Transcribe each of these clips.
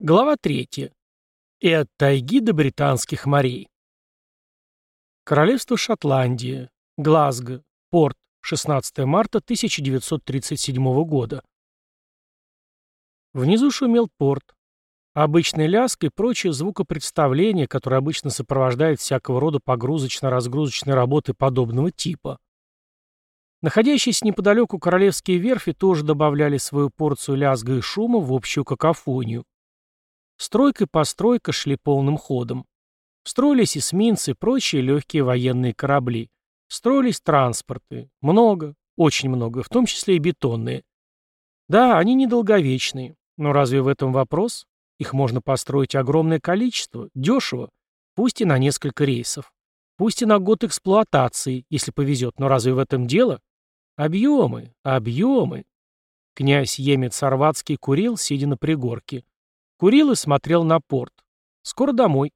Глава 3. И от тайги до британских морей. Королевство Шотландия. Глазго. Порт. 16 марта 1937 года. Внизу шумел порт. Обычный ляск и прочее звукопредставление, которое обычно сопровождает всякого рода погрузочно-разгрузочные работы подобного типа. Находящиеся неподалеку королевские верфи тоже добавляли свою порцию лязга и шума в общую какофонию. Стройка и постройка шли полным ходом. Строились эсминцы и прочие легкие военные корабли. Строились транспорты. Много, очень много, в том числе и бетонные. Да, они недолговечные. Но разве в этом вопрос? Их можно построить огромное количество, дешево, пусть и на несколько рейсов. Пусть и на год эксплуатации, если повезет, но разве в этом дело? Объемы, объемы. Князь Емец Орватский курил, сидя на пригорке. Курил и смотрел на порт. Скоро домой.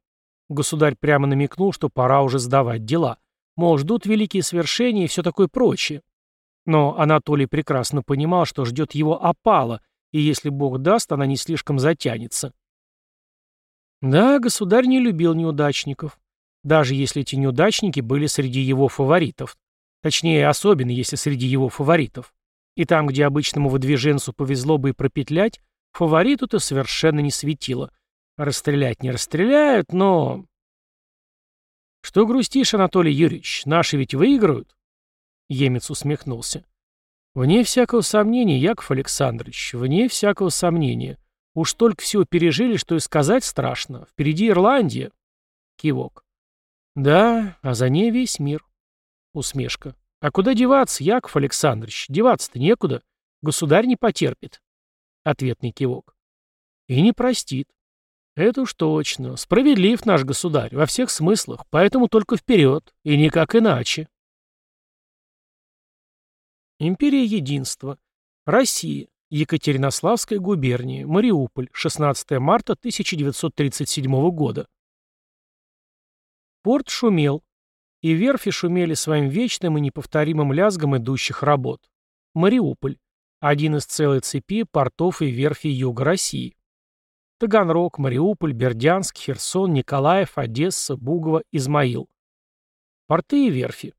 Государь прямо намекнул, что пора уже сдавать дела. Мол, ждут великие свершения и все такое прочее. Но Анатолий прекрасно понимал, что ждет его опала, и если Бог даст, она не слишком затянется. Да, государь не любил неудачников. Даже если эти неудачники были среди его фаворитов. Точнее, особенно если среди его фаворитов. И там, где обычному выдвиженцу повезло бы и пропетлять, Фавориту-то совершенно не светило. Расстрелять не расстреляют, но... «Что грустишь, Анатолий Юрьевич? Наши ведь выиграют?» Емец усмехнулся. «Вне всякого сомнения, Яков Александрович, вне всякого сомнения. Уж столько всего пережили, что и сказать страшно. Впереди Ирландия». Кивок. «Да, а за ней весь мир». Усмешка. «А куда деваться, Яков Александрович? Деваться-то некуда. Государь не потерпит». Ответный кивок. И не простит. Это уж точно. Справедлив наш государь во всех смыслах, поэтому только вперед, и никак иначе. Империя Единства. Россия. Екатеринославская губерния. Мариуполь. 16 марта 1937 года. Порт шумел, и верфи шумели своим вечным и неповторимым лязгом идущих работ. Мариуполь. Один из целой цепи портов и верфей Юга России. Таганрог, Мариуполь, Бердянск, Херсон, Николаев, Одесса, Бугово, Измаил. Порты и верфи.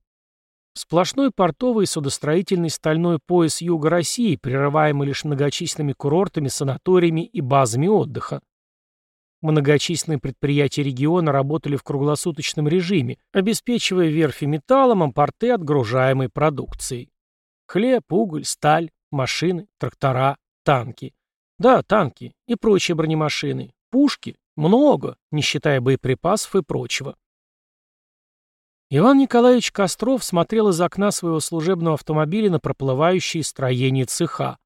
Сплошной портовый и судостроительный стальной пояс Юга России, прерываемый лишь многочисленными курортами, санаториями и базами отдыха. Многочисленные предприятия региона работали в круглосуточном режиме, обеспечивая верфи металлом, а порты отгружаемой продукцией. Хлеб, уголь, сталь, Машины, трактора, танки. Да, танки и прочие бронемашины. Пушки. Много, не считая боеприпасов и прочего. Иван Николаевич Костров смотрел из окна своего служебного автомобиля на проплывающие строения цеха.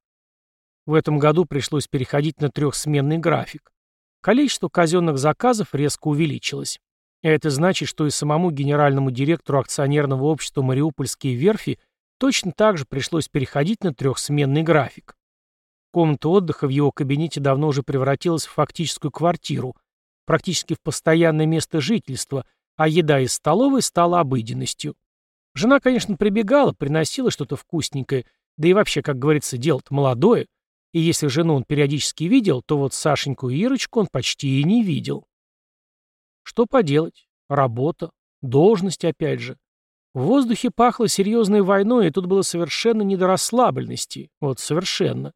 В этом году пришлось переходить на трехсменный график. Количество казенных заказов резко увеличилось. Это значит, что и самому генеральному директору акционерного общества «Мариупольские верфи» Точно так же пришлось переходить на трехсменный график. Комната отдыха в его кабинете давно уже превратилась в фактическую квартиру, практически в постоянное место жительства, а еда из столовой стала обыденностью. Жена, конечно, прибегала, приносила что-то вкусненькое, да и вообще, как говорится, дело-то молодое, и если жену он периодически видел, то вот Сашеньку и Ирочку он почти и не видел. Что поделать? Работа, должность опять же. В воздухе пахло серьезной войной, и тут было совершенно не до расслабленности. Вот совершенно.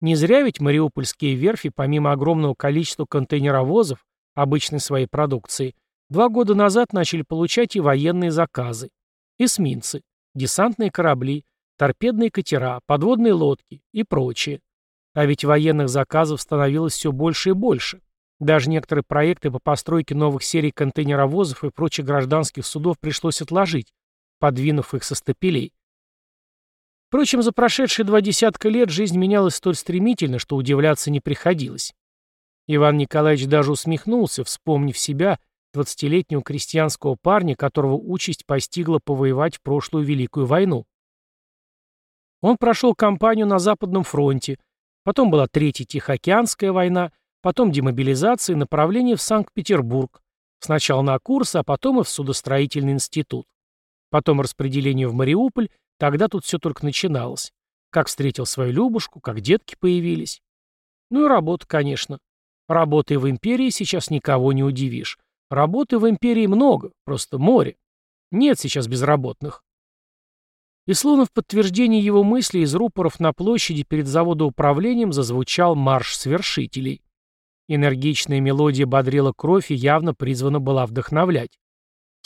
Не зря ведь мариупольские верфи, помимо огромного количества контейнеровозов, обычной своей продукции, два года назад начали получать и военные заказы. Эсминцы, десантные корабли, торпедные катера, подводные лодки и прочее. А ведь военных заказов становилось все больше и больше. Даже некоторые проекты по постройке новых серий контейнеровозов и прочих гражданских судов пришлось отложить, подвинув их со стапелей. Впрочем, за прошедшие два десятка лет жизнь менялась столь стремительно, что удивляться не приходилось. Иван Николаевич даже усмехнулся, вспомнив себя, двадцатилетнего крестьянского парня, которого участь постигла повоевать в прошлую Великую войну. Он прошел кампанию на Западном фронте, потом была Третья Тихоокеанская война, потом демобилизация и направление в Санкт-Петербург, сначала на курсы, а потом и в судостроительный институт. Потом распределение в Мариуполь, тогда тут все только начиналось. Как встретил свою Любушку, как детки появились. Ну и работа, конечно. Работая в империи, сейчас никого не удивишь. Работы в империи много, просто море. Нет сейчас безработных. И словно в подтверждение его мысли из рупоров на площади перед заводоуправлением зазвучал марш свершителей. Энергичная мелодия бодрила кровь и явно призвана была вдохновлять.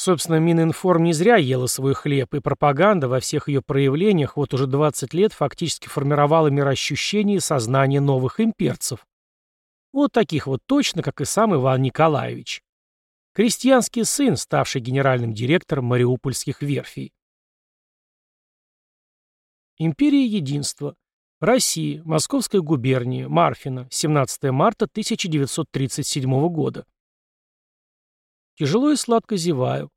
Собственно, Мининформ не зря ела свой хлеб, и пропаганда во всех ее проявлениях вот уже 20 лет фактически формировала мироощущение и сознание новых имперцев. Вот таких вот точно, как и сам Иван Николаевич. Крестьянский сын, ставший генеральным директором мариупольских верфей. Империя Единства. Россия. Московская губерния. Марфина. 17 марта 1937 года. Тяжело и сладко зеваю.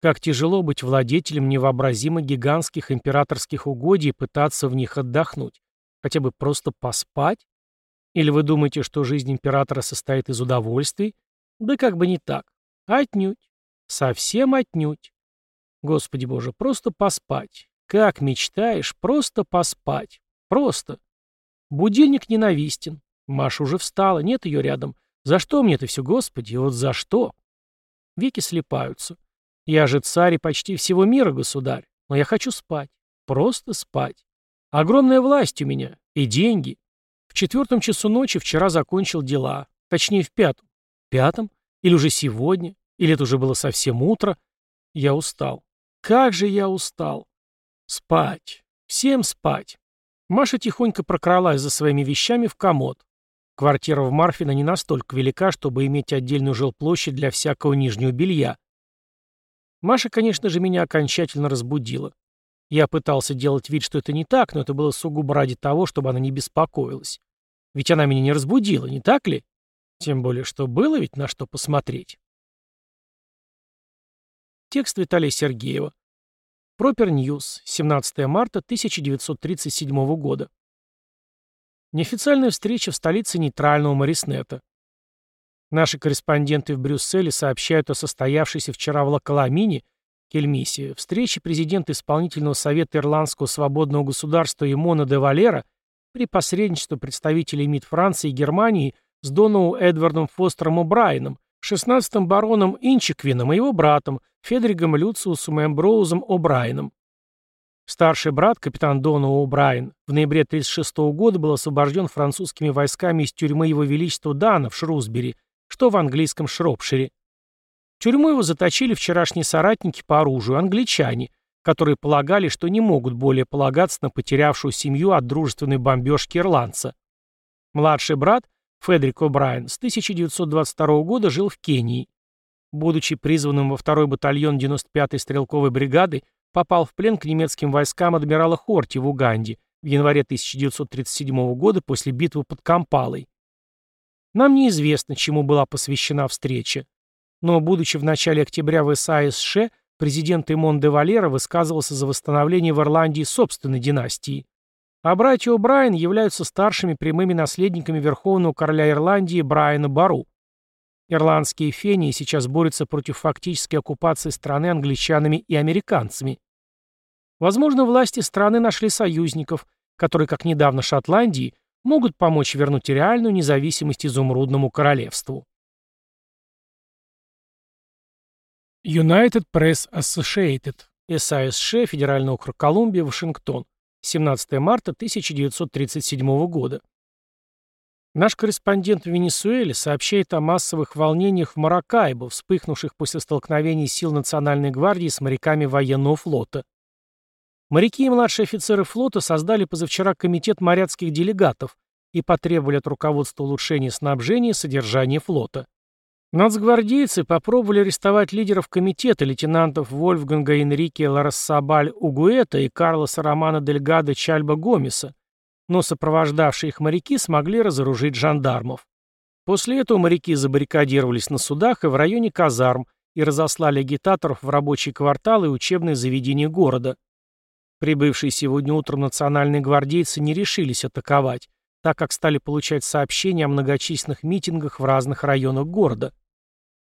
Как тяжело быть владетелем невообразимо гигантских императорских угодий и пытаться в них отдохнуть. Хотя бы просто поспать? Или вы думаете, что жизнь императора состоит из удовольствий? Да как бы не так. Отнюдь. Совсем отнюдь. Господи боже, просто поспать. Как мечтаешь, просто поспать. Просто. Будильник ненавистен. Маша уже встала, нет ее рядом. За что мне это все, Господи, вот за что? Веки слепаются. Я же царь и почти всего мира, государь. Но я хочу спать. Просто спать. Огромная власть у меня. И деньги. В четвертом часу ночи вчера закончил дела. Точнее, в пятом. Пятом? Или уже сегодня? Или это уже было совсем утро? Я устал. Как же я устал. Спать. Всем спать. Маша тихонько прокралась за своими вещами в комод. Квартира в Марфино не настолько велика, чтобы иметь отдельную жилплощадь для всякого нижнего белья. Маша, конечно же, меня окончательно разбудила. Я пытался делать вид, что это не так, но это было сугубо ради того, чтобы она не беспокоилась. Ведь она меня не разбудила, не так ли? Тем более, что было ведь на что посмотреть. Текст Виталия Сергеева. Proper News, 17 марта 1937 года. Неофициальная встреча в столице нейтрального Мариснета. Наши корреспонденты в Брюсселе сообщают о состоявшейся вчера в Лакаламине, Кельмисе, встрече президента исполнительного совета Ирландского свободного государства Имона де Валера при посредничестве представителей МИД Франции и Германии с Доноу Эдвардом Фостером О'Брайеном, 16-м бароном Инчиквином и его братом, Федригом Люциусом Эмброузом О'Брайеном. Старший брат, капитан Дона О'Брайен, в ноябре 1936 года был освобожден французскими войсками из тюрьмы Его Величества Дана в Шрусбери, что в английском Шропшире. Тюрьму его заточили вчерашние соратники по оружию, англичане, которые полагали, что не могут более полагаться на потерявшую семью от дружественной бомбежки ирландца. Младший брат, Федрик О'Брайен, с 1922 года жил в Кении. Будучи призванным во второй батальон 95-й стрелковой бригады, попал в плен к немецким войскам адмирала Хорти в Уганде в январе 1937 года после битвы под Кампалой. Нам неизвестно, чему была посвящена встреча. Но, будучи в начале октября в САСШ, президент Имон де Валера высказывался за восстановление в Ирландии собственной династии. А братья О'Брайен являются старшими прямыми наследниками верховного короля Ирландии Брайана Бару. Ирландские фении сейчас борются против фактической оккупации страны англичанами и американцами. Возможно, власти страны нашли союзников, которые, как недавно Шотландии, могут помочь вернуть реальную независимость изумрудному королевству. United Press Associated, САСШ, Федеральный округ Колумбия, Вашингтон, 17 марта 1937 года. Наш корреспондент в Венесуэле сообщает о массовых волнениях в Маракайбо, вспыхнувших после столкновений сил Национальной гвардии с моряками военного флота. Моряки и младшие офицеры флота создали позавчера комитет моряцких делегатов и потребовали от руководства улучшения снабжения и содержания флота. Нацгвардейцы попробовали арестовать лидеров комитета лейтенантов Вольфганга Энрике Ларассабаль Угуэта и Карлоса Романа Дельгадо Чальба Гомеса, но сопровождавшие их моряки смогли разоружить жандармов. После этого моряки забаррикадировались на судах и в районе казарм и разослали агитаторов в рабочие кварталы и учебные заведения города. Прибывшие сегодня утром национальные гвардейцы не решились атаковать, так как стали получать сообщения о многочисленных митингах в разных районах города.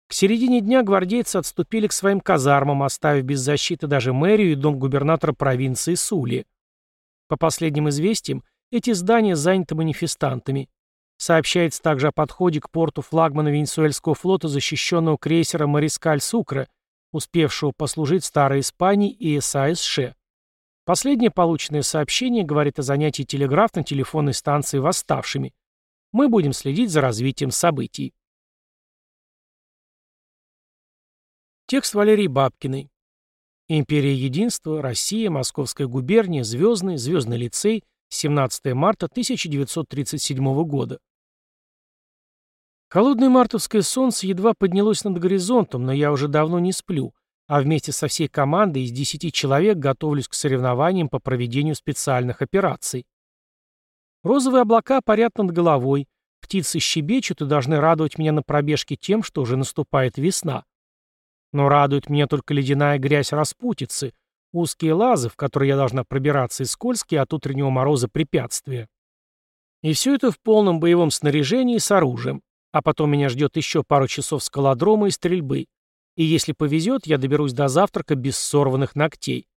К середине дня гвардейцы отступили к своим казармам, оставив без защиты даже мэрию и дом губернатора провинции Сули. По последним известиям, эти здания заняты манифестантами. Сообщается также о подходе к порту флагмана Венесуэльского флота защищенного крейсера «Марискаль Сукра», успевшего послужить Старой Испании и САСШ. Последнее полученное сообщение говорит о занятии телеграфной телефонной станции восставшими. Мы будем следить за развитием событий. Текст Валерии Бабкиной. Империя Единства, Россия, Московская губерния, Звездный, Звездный лицей, 17 марта 1937 года. Холодное мартовское солнце едва поднялось над горизонтом, но я уже давно не сплю, а вместе со всей командой из десяти человек готовлюсь к соревнованиям по проведению специальных операций. Розовые облака парят над головой, птицы щебечут и должны радовать меня на пробежке тем, что уже наступает весна. Но радует меня только ледяная грязь распутицы, узкие лазы, в которые я должна пробираться, и скользкие от утреннего мороза препятствия. И все это в полном боевом снаряжении с оружием. А потом меня ждет еще пару часов скалодрома и стрельбы. И если повезет, я доберусь до завтрака без сорванных ногтей.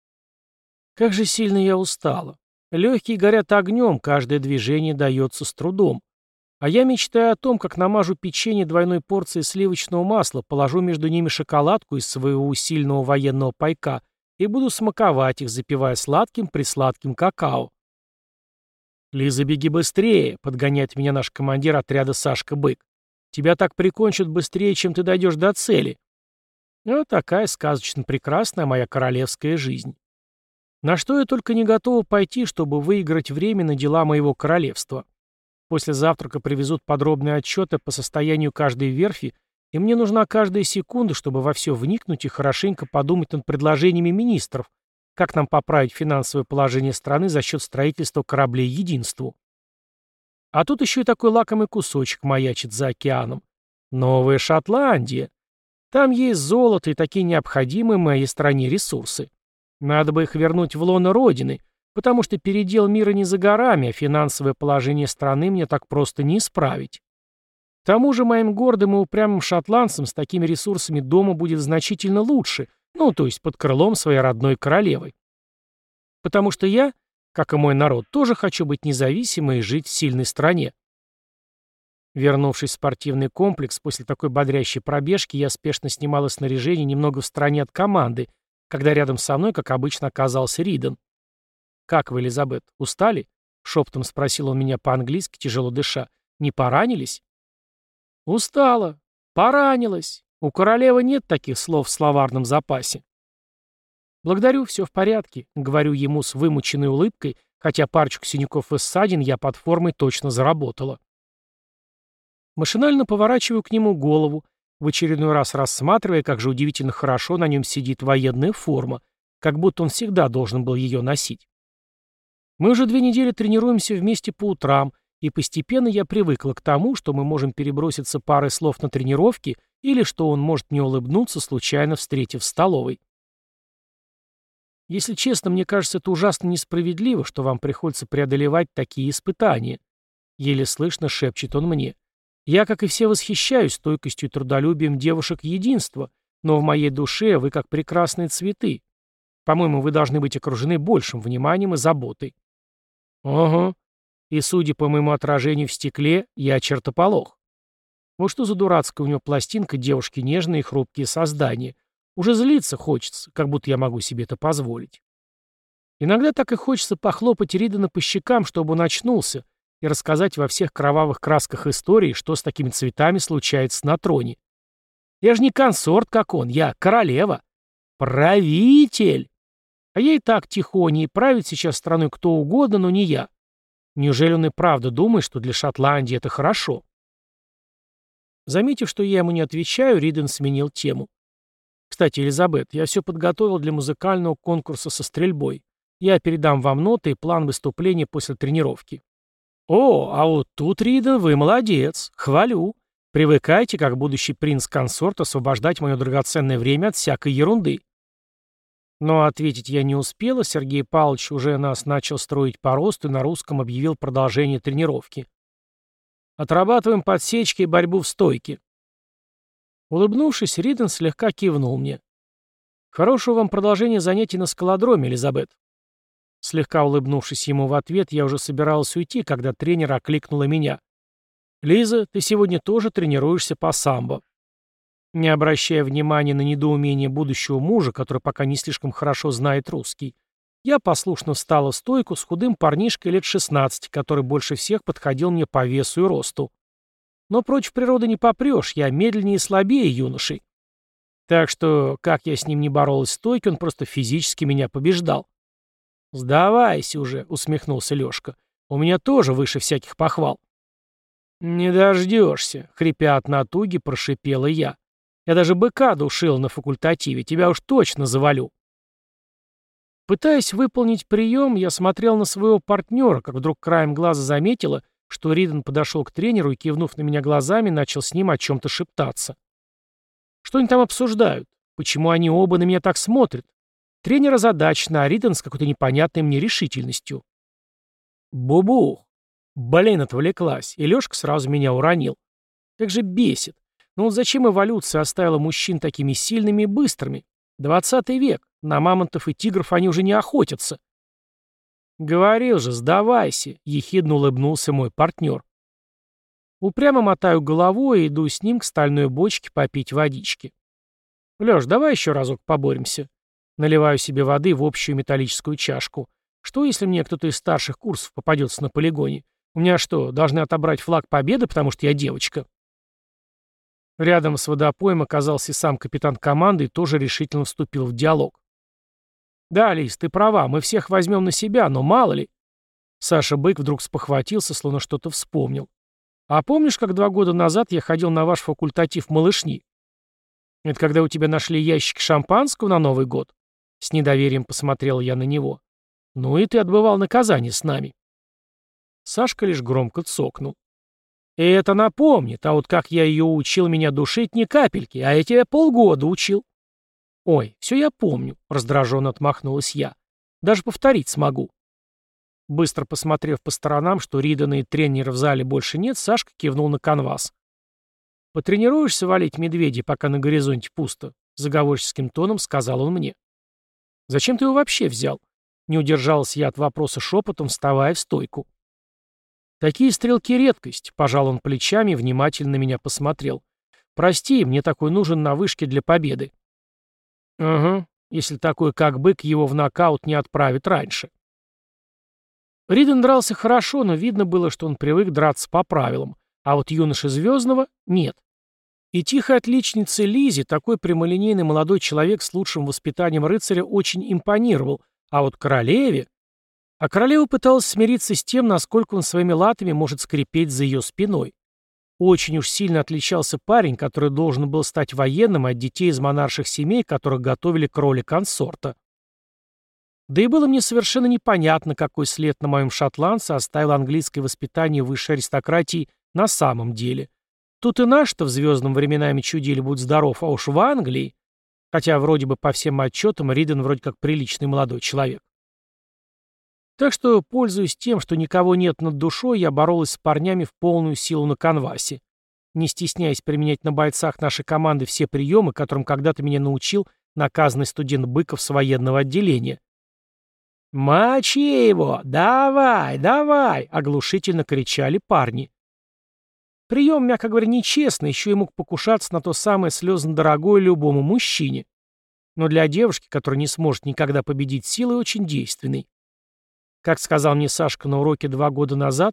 Как же сильно я устала. Легкие горят огнем, каждое движение дается с трудом. А я мечтаю о том, как намажу печенье двойной порцией сливочного масла, положу между ними шоколадку из своего усиленного военного пайка и буду смаковать их, запивая сладким-присладким какао. «Лиза, беги быстрее!» — подгоняет меня наш командир отряда Сашка Бык. Тебя так прикончат быстрее, чем ты дойдешь до цели. Вот такая сказочно прекрасная моя королевская жизнь. На что я только не готова пойти, чтобы выиграть время на дела моего королевства. После завтрака привезут подробные отчеты по состоянию каждой верфи, и мне нужна каждая секунда, чтобы во все вникнуть и хорошенько подумать над предложениями министров, как нам поправить финансовое положение страны за счет строительства кораблей единству. А тут еще и такой лакомый кусочек маячит за океаном. Новая Шотландия. Там есть золото и такие необходимые моей стране ресурсы. Надо бы их вернуть в лоно Родины, потому что передел мира не за горами, а финансовое положение страны мне так просто не исправить. К тому же моим гордым и упрямым шотландцам с такими ресурсами дома будет значительно лучше, ну, то есть под крылом своей родной королевы. Потому что я как и мой народ, тоже хочу быть независимой и жить в сильной стране. Вернувшись в спортивный комплекс, после такой бодрящей пробежки я спешно снимала снаряжение немного в стороне от команды, когда рядом со мной, как обычно, оказался Риден. «Как вы, Элизабет, устали?» — шепотом спросил он меня по-английски, тяжело дыша. «Не поранились?» «Устала. Поранилась. У королевы нет таких слов в словарном запасе». «Благодарю, все в порядке», — говорю ему с вымученной улыбкой, хотя парочку синяков и ссадин я под формой точно заработала. Машинально поворачиваю к нему голову, в очередной раз рассматривая, как же удивительно хорошо на нем сидит военная форма, как будто он всегда должен был ее носить. Мы уже две недели тренируемся вместе по утрам, и постепенно я привыкла к тому, что мы можем переброситься парой слов на тренировке или что он может не улыбнуться, случайно встретив в столовой. Если честно, мне кажется, это ужасно несправедливо, что вам приходится преодолевать такие испытания. Еле слышно шепчет он мне. Я, как и все, восхищаюсь стойкостью и трудолюбием девушек единства, но в моей душе вы как прекрасные цветы. По-моему, вы должны быть окружены большим вниманием и заботой. Ого. И, судя по моему отражению в стекле, я чертополох. Вот что за дурацкая у него пластинка девушки нежные и хрупкие создания. Уже злиться хочется, как будто я могу себе это позволить. Иногда так и хочется похлопать Ридана по щекам, чтобы он очнулся, и рассказать во всех кровавых красках истории, что с такими цветами случается на троне. Я же не консорт, как он, я королева. Правитель. А я и так тихоня, и правит сейчас страной кто угодно, но не я. Неужели он и правда думает, что для Шотландии это хорошо? Заметив, что я ему не отвечаю, Риден сменил тему. Кстати, Элизабет, я все подготовил для музыкального конкурса со стрельбой. Я передам вам ноты и план выступления после тренировки. О, а вот тут, Риден, вы молодец. Хвалю. Привыкайте, как будущий принц-консорт, освобождать мое драгоценное время от всякой ерунды. Но ответить я не успела, Сергей Павлович уже нас начал строить по росту и на русском объявил продолжение тренировки. Отрабатываем подсечки и борьбу в стойке. Улыбнувшись, Риден слегка кивнул мне. «Хорошего вам продолжения занятий на скалодроме, Элизабет». Слегка улыбнувшись ему в ответ, я уже собиралась уйти, когда тренер окликнула меня. «Лиза, ты сегодня тоже тренируешься по самбо». Не обращая внимания на недоумение будущего мужа, который пока не слишком хорошо знает русский, я послушно встала в стойку с худым парнишкой лет 16, который больше всех подходил мне по весу и росту. Но против природы не попрешь, я медленнее и слабее юношей. Так что, как я с ним не боролась в стойке, он просто физически меня побеждал. «Сдавайся уже», — усмехнулся Лёшка. «У меня тоже выше всяких похвал». «Не дождешься», — хрипя от натуги, прошипела я. «Я даже быка душил на факультативе, тебя уж точно завалю». Пытаясь выполнить прием, я смотрел на своего партнера, как вдруг краем глаза заметила, что Риден подошел к тренеру и, кивнув на меня глазами, начал с ним о чем-то шептаться. Что они там обсуждают? Почему они оба на меня так смотрят? Тренер озадачен, а Риден с какой-то непонятной мне решительностью. Бубух. Блин, отвлеклась, и Лёшка сразу меня уронил. Как же бесит. Ну вот зачем эволюция оставила мужчин такими сильными и быстрыми? Двадцатый век. На мамонтов и тигров они уже не охотятся. «Говорил же, сдавайся», — ехидно улыбнулся мой партнер. Упрямо мотаю головой и иду с ним к стальной бочке попить водички. «Лёш, давай еще разок поборемся». Наливаю себе воды в общую металлическую чашку. Что, если мне кто-то из старших курсов попадется на полигоне? У меня что, должны отобрать флаг победы, потому что я девочка? Рядом с водопоем оказался и сам капитан команды и тоже решительно вступил в диалог. «Да, Лиз, ты права, мы всех возьмем на себя, но мало ли...» Саша Бык вдруг спохватился, словно что-то вспомнил. «А помнишь, как два года назад я ходил на ваш факультатив малышни? Это когда у тебя нашли ящик шампанского на Новый год?» С недоверием посмотрел я на него. «Ну и ты отбывал наказание с нами». Сашка лишь громко цокнул. И это напомнит, а вот как я ее учил меня душить ни капельки, а я тебя полгода учил. Ой, все я помню, раздраженно отмахнулась я. Даже повторить смогу. Быстро посмотрев по сторонам, что Ридана и тренера в зале больше нет, Сашка кивнул на канвас. «Потренируешься валить медведей, пока на горизонте пусто?» — заговорческим тоном сказал он мне. «Зачем ты его вообще взял?» Не удержался я от вопроса шепотом, вставая в стойку. «Такие стрелки — редкость», — пожал он плечами и внимательно на меня посмотрел. «Прости, мне такой нужен на вышке для победы». «Угу, если такой, как бык, его в нокаут не отправит раньше». Риден дрался хорошо, но видно было, что он привык драться по правилам, а вот юноши Звездного — нет. И тихой отличнице Лизе такой прямолинейный молодой человек с лучшим воспитанием рыцаря очень импонировал, а вот королеве... А королева пыталась смириться с тем, насколько он своими латами может скрипеть за ее спиной. Очень уж сильно отличался парень, который должен был стать военным от детей из монарших семей, которых готовили к роли консорта. Да и было мне совершенно непонятно, какой след на моем шотландце оставил английское воспитание высшей аристократии на самом деле. Тут и наш-то в звездном временами чудили, будь здоров, а уж в Англии. Хотя вроде бы по всем отчетам Риден вроде как приличный молодой человек. Так что, пользуясь тем, что никого нет над душой, я боролась с парнями в полную силу на канвасе, не стесняясь применять на бойцах нашей команды все приемы, которым когда-то меня научил наказанный студент Быков с военного отделения. «Мочи его! Давай, давай!» — оглушительно кричали парни. Прием, мягко говоря, нечестный, еще и мог покушаться на то самое слезно дорогое любому мужчине. Но для девушки, которая не сможет никогда победить силой, очень действенный. Как сказал мне Сашка на уроке два года назад,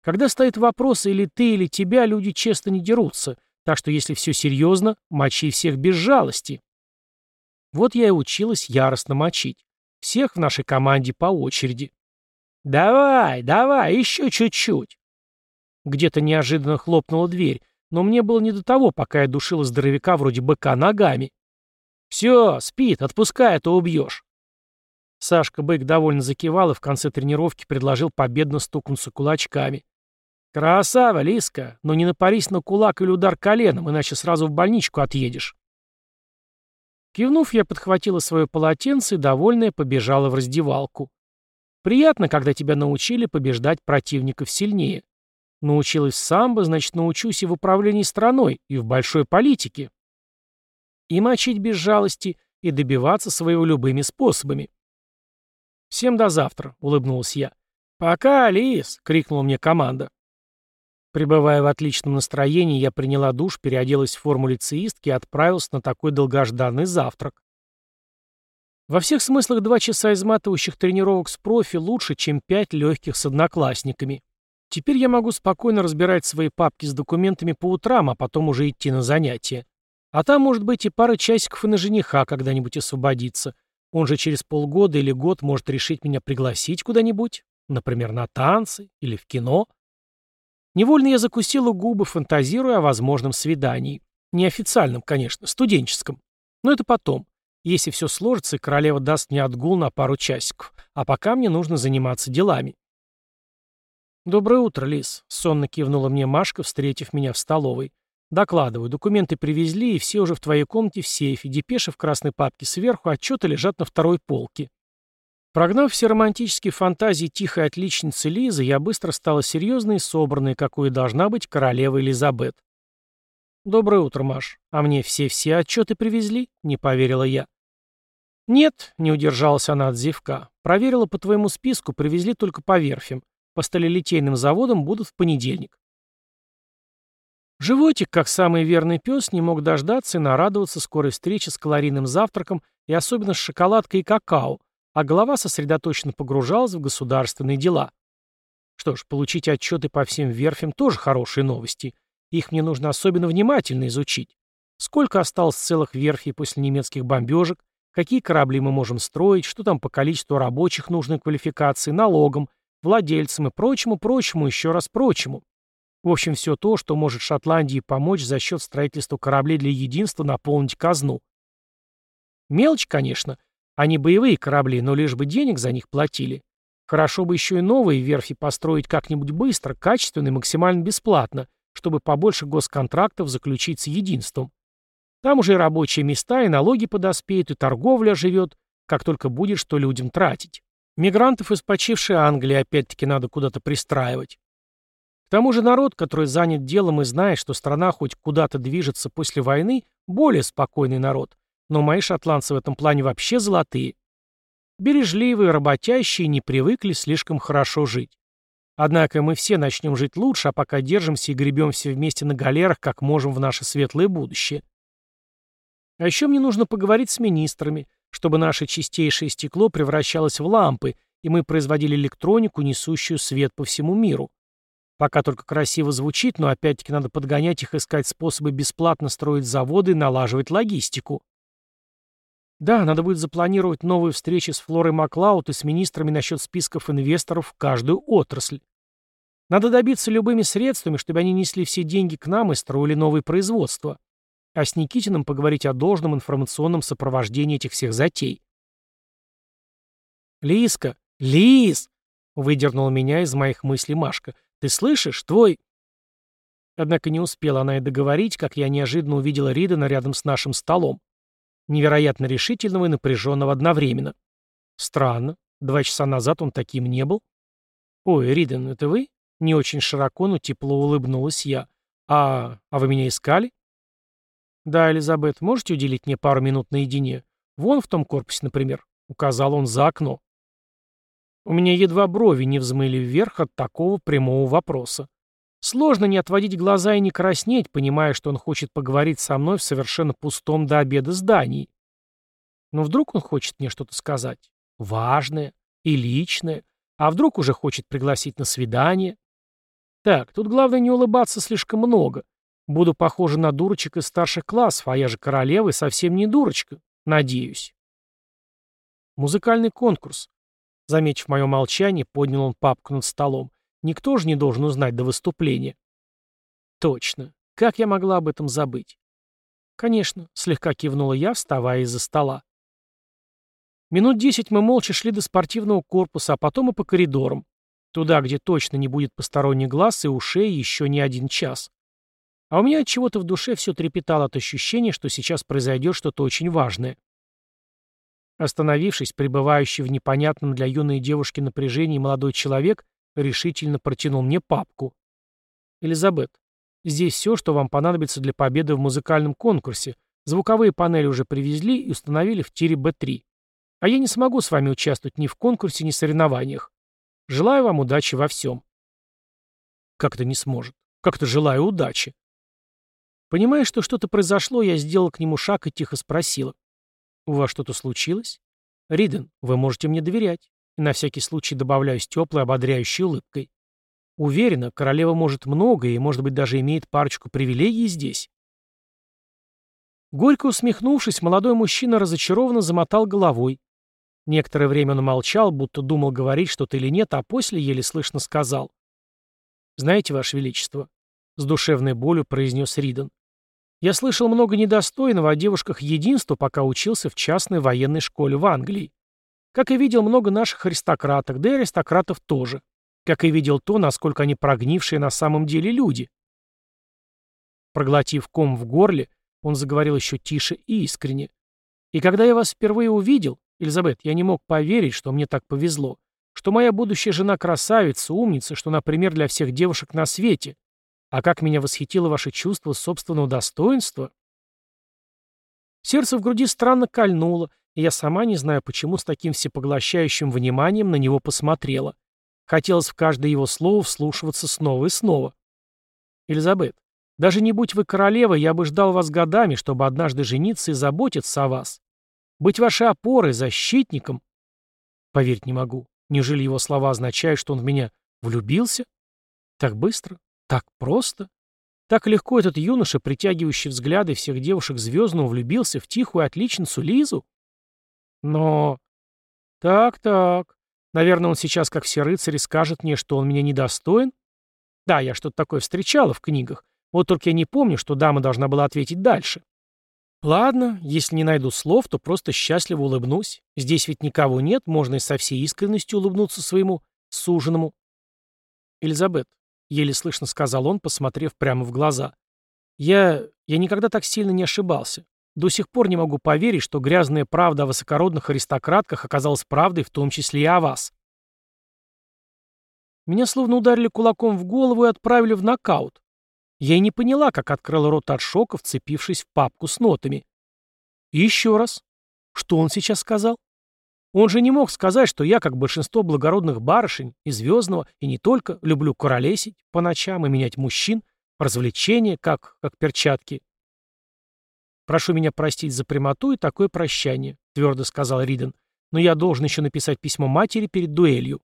когда стоит вопрос или ты, или тебя, люди честно не дерутся, так что если все серьезно, мочи всех без жалости. Вот я и училась яростно мочить. Всех в нашей команде по очереди. «Давай, давай, еще чуть-чуть!» Где-то неожиданно хлопнула дверь, но мне было не до того, пока я душила здоровяка вроде быка ногами. «Все, спит, отпускай, а то убьешь». Сашка Бык довольно закивал и в конце тренировки предложил победно стукнуться кулачками. «Красава, Лиска, но не напарись на кулак или удар коленом, иначе сразу в больничку отъедешь». Кивнув, я подхватила свое полотенце и, довольная, побежала в раздевалку. Приятно, когда тебя научили побеждать противников сильнее. Научилась самбо, значит, научусь и в управлении страной, и в большой политике. И мочить без жалости, и добиваться своего любыми способами. «Всем до завтра», — улыбнулась я. «Пока, Алис!» — крикнула мне команда. Пребывая в отличном настроении, я приняла душ, переоделась в форму лицеистки и отправилась на такой долгожданный завтрак. Во всех смыслах два часа изматывающих тренировок с профи лучше, чем пять легких с одноклассниками. Теперь я могу спокойно разбирать свои папки с документами по утрам, а потом уже идти на занятия. А там, может быть, и пара часиков и на жениха когда-нибудь освободиться. Он же через полгода или год может решить меня пригласить куда-нибудь, например, на танцы или в кино. Невольно я закусила губы, фантазируя о возможном свидании. Неофициальном, конечно, студенческом. Но это потом. Если все сложится, королева даст мне отгул на пару часиков. А пока мне нужно заниматься делами. «Доброе утро, Лис», — сонно кивнула мне Машка, встретив меня в столовой. «Докладываю, документы привезли, и все уже в твоей комнате в сейфе, депеши в красной папке сверху, отчеты лежат на второй полке». Прогнав все романтические фантазии тихой отличницы Лизы, я быстро стала серьезной и собранной, какой должна быть королева Элизабет. «Доброе утро, Маш. А мне все-все отчеты привезли?» — не поверила я. «Нет», — не удержалась она от зевка. «Проверила по твоему списку, привезли только по верфям. По сталелитейным заводам будут в понедельник». Животик, как самый верный пес, не мог дождаться и нарадоваться скорой встрече с калорийным завтраком и особенно с шоколадкой и какао, а голова сосредоточенно погружалась в государственные дела. Что ж, получить отчеты по всем верфям тоже хорошие новости. Их мне нужно особенно внимательно изучить. Сколько осталось целых верфей после немецких бомбежек, какие корабли мы можем строить, что там по количеству рабочих нужной квалификации, налогам, владельцам и прочему-прочему, еще раз прочему. В общем, все то, что может Шотландии помочь за счет строительства кораблей для единства наполнить казну. Мелочь, конечно, не боевые корабли, но лишь бы денег за них платили. Хорошо бы еще и новые верфи построить как-нибудь быстро, качественно и максимально бесплатно, чтобы побольше госконтрактов заключить с единством. Там уже и рабочие места, и налоги подоспеют, и торговля оживет, как только будет что людям тратить. Мигрантов из почившей Англии опять-таки надо куда-то пристраивать. К тому же народ, который занят делом и знает, что страна хоть куда-то движется после войны, более спокойный народ, но мои шотландцы в этом плане вообще золотые. Бережливые, работящие, не привыкли слишком хорошо жить. Однако мы все начнем жить лучше, а пока держимся и гребем все вместе на галерах, как можем в наше светлое будущее. А еще мне нужно поговорить с министрами, чтобы наше чистейшее стекло превращалось в лампы, и мы производили электронику, несущую свет по всему миру. Пока только красиво звучит, но опять-таки надо подгонять их, искать способы бесплатно строить заводы и налаживать логистику. Да, надо будет запланировать новые встречи с Флорой Маклауд и с министрами насчет списков инвесторов в каждую отрасль. Надо добиться любыми средствами, чтобы они несли все деньги к нам и строили новые производства. А с Никитиным поговорить о должном информационном сопровождении этих всех затей. «Лиска! Лис!» — выдернула меня из моих мыслей Машка. «Ты слышишь? Твой...» Однако не успела она и договорить, как я неожиданно увидела Ридена рядом с нашим столом невероятно решительного и напряженного одновременно. Странно, два часа назад он таким не был. «Ой, Риден, это вы?» Не очень широко, но тепло улыбнулась я. «А, а вы меня искали?» «Да, Элизабет, можете уделить мне пару минут наедине? Вон в том корпусе, например», — указал он за окно. У меня едва брови не взмыли вверх от такого прямого вопроса. Сложно не отводить глаза и не краснеть, понимая, что он хочет поговорить со мной в совершенно пустом до обеда здании. Но вдруг он хочет мне что-то сказать? Важное и личное. А вдруг уже хочет пригласить на свидание? Так, тут главное не улыбаться слишком много. Буду похожа на дурочек из старших классов, а я же королева и совсем не дурочка. Надеюсь. Музыкальный конкурс. Заметив мое молчание, поднял он папку над столом. Никто же не должен узнать до выступления. Точно. Как я могла об этом забыть? Конечно, слегка кивнула я, вставая из-за стола. Минут десять мы молча шли до спортивного корпуса, а потом и по коридорам. Туда, где точно не будет посторонних глаз и ушей еще не один час. А у меня от чего-то в душе все трепетало от ощущения, что сейчас произойдет что-то очень важное. Остановившись, пребывающий в непонятном для юной девушки напряжении молодой человек решительно протянул мне папку. «Элизабет, здесь все, что вам понадобится для победы в музыкальном конкурсе. Звуковые панели уже привезли и установили в тире Б3. А я не смогу с вами участвовать ни в конкурсе, ни в соревнованиях. Желаю вам удачи во всем». «Как это не сможет? Как-то желаю удачи. Понимая, что что-то произошло, я сделал к нему шаг и тихо спросила. «У вас что-то случилось?» «Риден, вы можете мне доверять». И на всякий случай добавляю с теплой, ободряющей улыбкой. Уверена, королева может многое и, может быть, даже имеет парочку привилегий здесь. Горько усмехнувшись, молодой мужчина разочарованно замотал головой. Некоторое время он молчал, будто думал говорить что-то или нет, а после еле слышно сказал. «Знаете, Ваше Величество», — с душевной болью произнес Риден, «я слышал много недостойного о девушках единства, пока учился в частной военной школе в Англии. Как и видел много наших аристократок, да и аристократов тоже. Как и видел то, насколько они прогнившие на самом деле люди». Проглотив ком в горле, он заговорил еще тише и искренне. «И когда я вас впервые увидел, Элизабет, я не мог поверить, что мне так повезло, что моя будущая жена красавица, умница, что, например, для всех девушек на свете. А как меня восхитило ваше чувство собственного достоинства!» Сердце в груди странно кольнуло, и я сама не знаю, почему с таким всепоглощающим вниманием на него посмотрела. Хотелось в каждое его слово вслушиваться снова и снова. «Элизабет, даже не будь вы королева, я бы ждал вас годами, чтобы однажды жениться и заботиться о вас. Быть вашей опорой, защитником. Поверить не могу. Неужели его слова означают, что он в меня влюбился? Так быстро? Так просто? Так легко этот юноша, притягивающий взгляды всех девушек звездного, влюбился в тихую отличницу Лизу? Но... Так-так. Наверное, он сейчас, как все рыцари, скажет мне, что он меня недостоин? Да, я что-то такое встречала в книгах. Вот только я не помню, что дама должна была ответить дальше. Ладно, если не найду слов, то просто счастливо улыбнусь. Здесь ведь никого нет, можно и со всей искренностью улыбнуться своему суженому. Элизабет, еле слышно сказал он, посмотрев прямо в глаза. Я... я никогда так сильно не ошибался. До сих пор не могу поверить, что грязная правда о высокородных аристократках оказалась правдой в том числе и о вас. Меня словно ударили кулаком в голову и отправили в нокаут. Я и не поняла, как открыл рот от шока, вцепившись в папку с нотами. И еще раз. Что он сейчас сказал? Он же не мог сказать, что я, как большинство благородных барышень, и звездного, и не только, люблю королесить по ночам и менять мужчин, развлечения, как, как перчатки. «Прошу меня простить за прямоту и такое прощание», — твердо сказал Риден, «но я должен еще написать письмо матери перед дуэлью».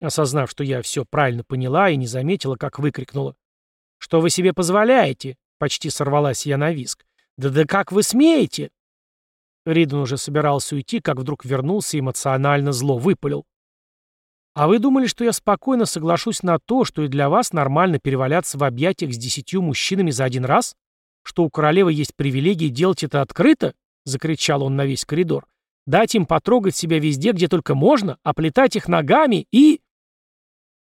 Осознав, что я все правильно поняла и не заметила, как выкрикнула. «Что вы себе позволяете?» — почти сорвалась я на виск. «Да-да как вы смеете?» Риден уже собирался уйти, как вдруг вернулся и эмоционально зло выпалил. «А вы думали, что я спокойно соглашусь на то, что и для вас нормально переваляться в объятиях с десятью мужчинами за один раз? Что у королевы есть привилегии делать это открыто?» — закричал он на весь коридор. «Дать им потрогать себя везде, где только можно, оплетать их ногами и...»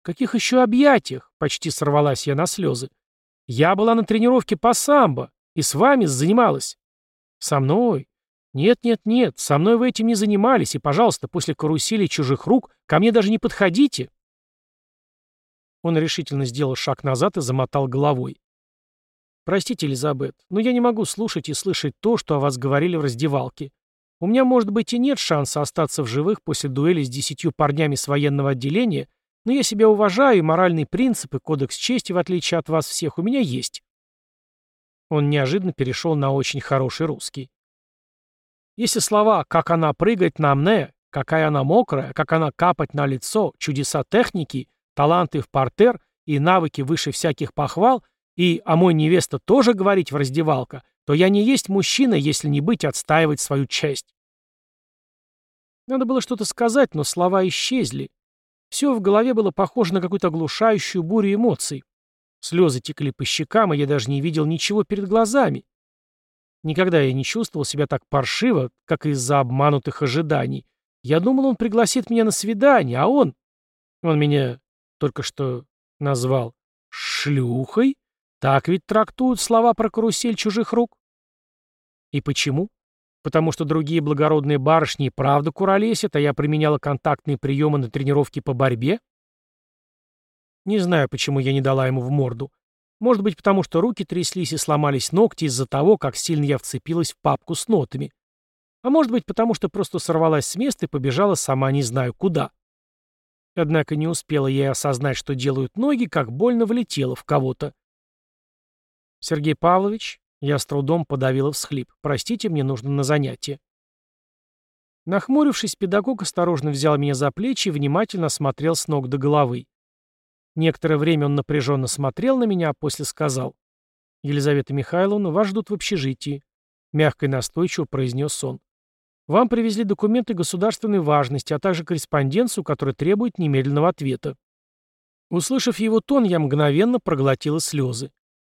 «Каких еще объятиях?» — почти сорвалась я на слезы. Я была на тренировке по самбо и с вами занималась. Со мной? Нет-нет-нет, со мной вы этим не занимались, и, пожалуйста, после карусели чужих рук ко мне даже не подходите. Он решительно сделал шаг назад и замотал головой. «Простите, Элизабет, но я не могу слушать и слышать то, что о вас говорили в раздевалке. У меня, может быть, и нет шанса остаться в живых после дуэли с десятью парнями с военного отделения, но я себя уважаю, и моральные принципы, кодекс чести, в отличие от вас всех, у меня есть. Он неожиданно перешел на очень хороший русский. Если слова «как она прыгает на мне», «какая она мокрая», «как она капать на лицо», «чудеса техники», «таланты в портер» и навыки выше всяких похвал, и «а мой невеста тоже говорить в раздевалка», то я не есть мужчина, если не быть отстаивать свою честь. Надо было что-то сказать, но слова исчезли. Все в голове было похоже на какую-то оглушающую бурю эмоций. Слезы текли по щекам, и я даже не видел ничего перед глазами. Никогда я не чувствовал себя так паршиво, как из-за обманутых ожиданий. Я думал, он пригласит меня на свидание, а он... Он меня только что назвал шлюхой? Так ведь трактуют слова про карусель чужих рук. И почему? Потому что другие благородные барышни и правда куролесят, а я применяла контактные приемы на тренировке по борьбе? Не знаю, почему я не дала ему в морду. Может быть, потому что руки тряслись и сломались ногти из-за того, как сильно я вцепилась в папку с нотами. А может быть, потому что просто сорвалась с места и побежала сама не знаю куда. Однако не успела я осознать, что делают ноги, как больно влетело в кого-то. «Сергей Павлович», я с трудом подавила всхлип, «простите, мне нужно на занятие». Нахмурившись, педагог осторожно взял меня за плечи и внимательно осмотрел с ног до головы. Некоторое время он напряженно смотрел на меня, а после сказал. «Елизавета Михайловна, вас ждут в общежитии», — мягко и настойчиво произнес он. «Вам привезли документы государственной важности, а также корреспонденцию, которая требует немедленного ответа». Услышав его тон, я мгновенно проглотила слезы.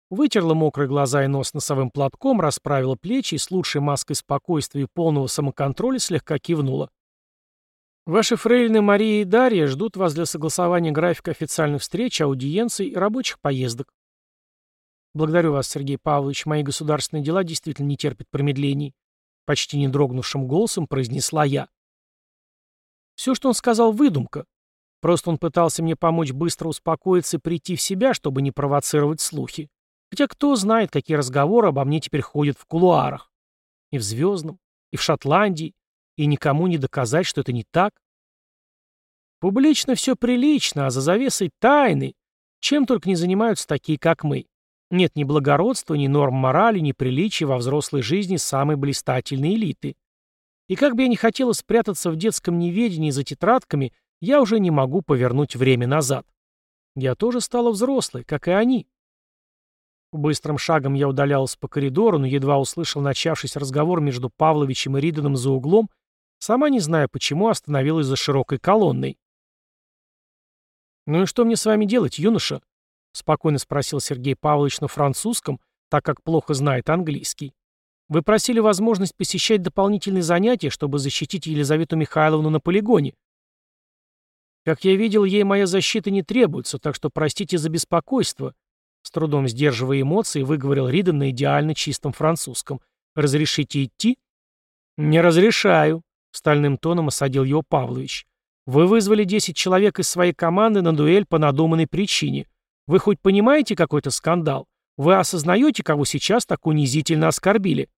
Вытерла мокрые глаза и нос носовым платком, расправила плечи и с лучшей маской спокойствия и полного самоконтроля слегка кивнула. «Ваши фрейлины Мария и Дарья ждут вас для согласования графика официальных встреч, аудиенций и рабочих поездок». «Благодарю вас, Сергей Павлович, мои государственные дела действительно не терпят промедлений», почти не дрогнувшим голосом произнесла я. Все, что он сказал, выдумка. Просто он пытался мне помочь быстро успокоиться и прийти в себя, чтобы не провоцировать слухи. Хотя кто знает, какие разговоры обо мне теперь ходят в кулуарах. И в Звездном, и в Шотландии, и никому не доказать, что это не так. Публично все прилично, а за завесой тайны. Чем только не занимаются такие, как мы. Нет ни благородства, ни норм морали, ни приличий во взрослой жизни самой блистательной элиты. И как бы я ни хотела спрятаться в детском неведении за тетрадками, я уже не могу повернуть время назад. Я тоже стала взрослой, как и они. Быстрым шагом я удалялась по коридору, но едва услышал начавшийся разговор между Павловичем и Риданом за углом, сама не зная почему, остановилась за широкой колонной. «Ну и что мне с вами делать, юноша?» — спокойно спросил Сергей Павлович на французском, так как плохо знает английский. «Вы просили возможность посещать дополнительные занятия, чтобы защитить Елизавету Михайловну на полигоне». «Как я видел, ей моя защита не требуется, так что простите за беспокойство», с трудом сдерживая эмоции, выговорил Риден на идеально чистом французском. «Разрешите идти?» «Не разрешаю», — стальным тоном осадил его Павлович. «Вы вызвали 10 человек из своей команды на дуэль по надуманной причине. Вы хоть понимаете какой-то скандал? Вы осознаете, кого сейчас так унизительно оскорбили?»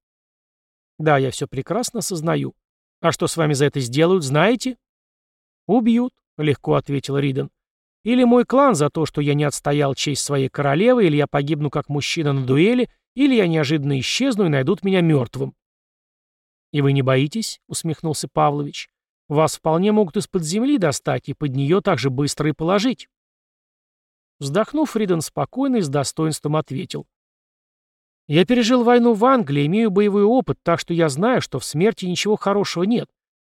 «Да, я все прекрасно осознаю. А что с вами за это сделают, знаете?» «Убьют», — легко ответил Риден. Или мой клан за то, что я не отстоял честь своей королевы, или я погибну как мужчина на дуэли, или я неожиданно исчезну и найдут меня мертвым. «И вы не боитесь?» — усмехнулся Павлович. «Вас вполне могут из-под земли достать и под нее так же быстро и положить». Вздохнув, Фриден спокойно и с достоинством ответил. «Я пережил войну в Англии, имею боевой опыт, так что я знаю, что в смерти ничего хорошего нет.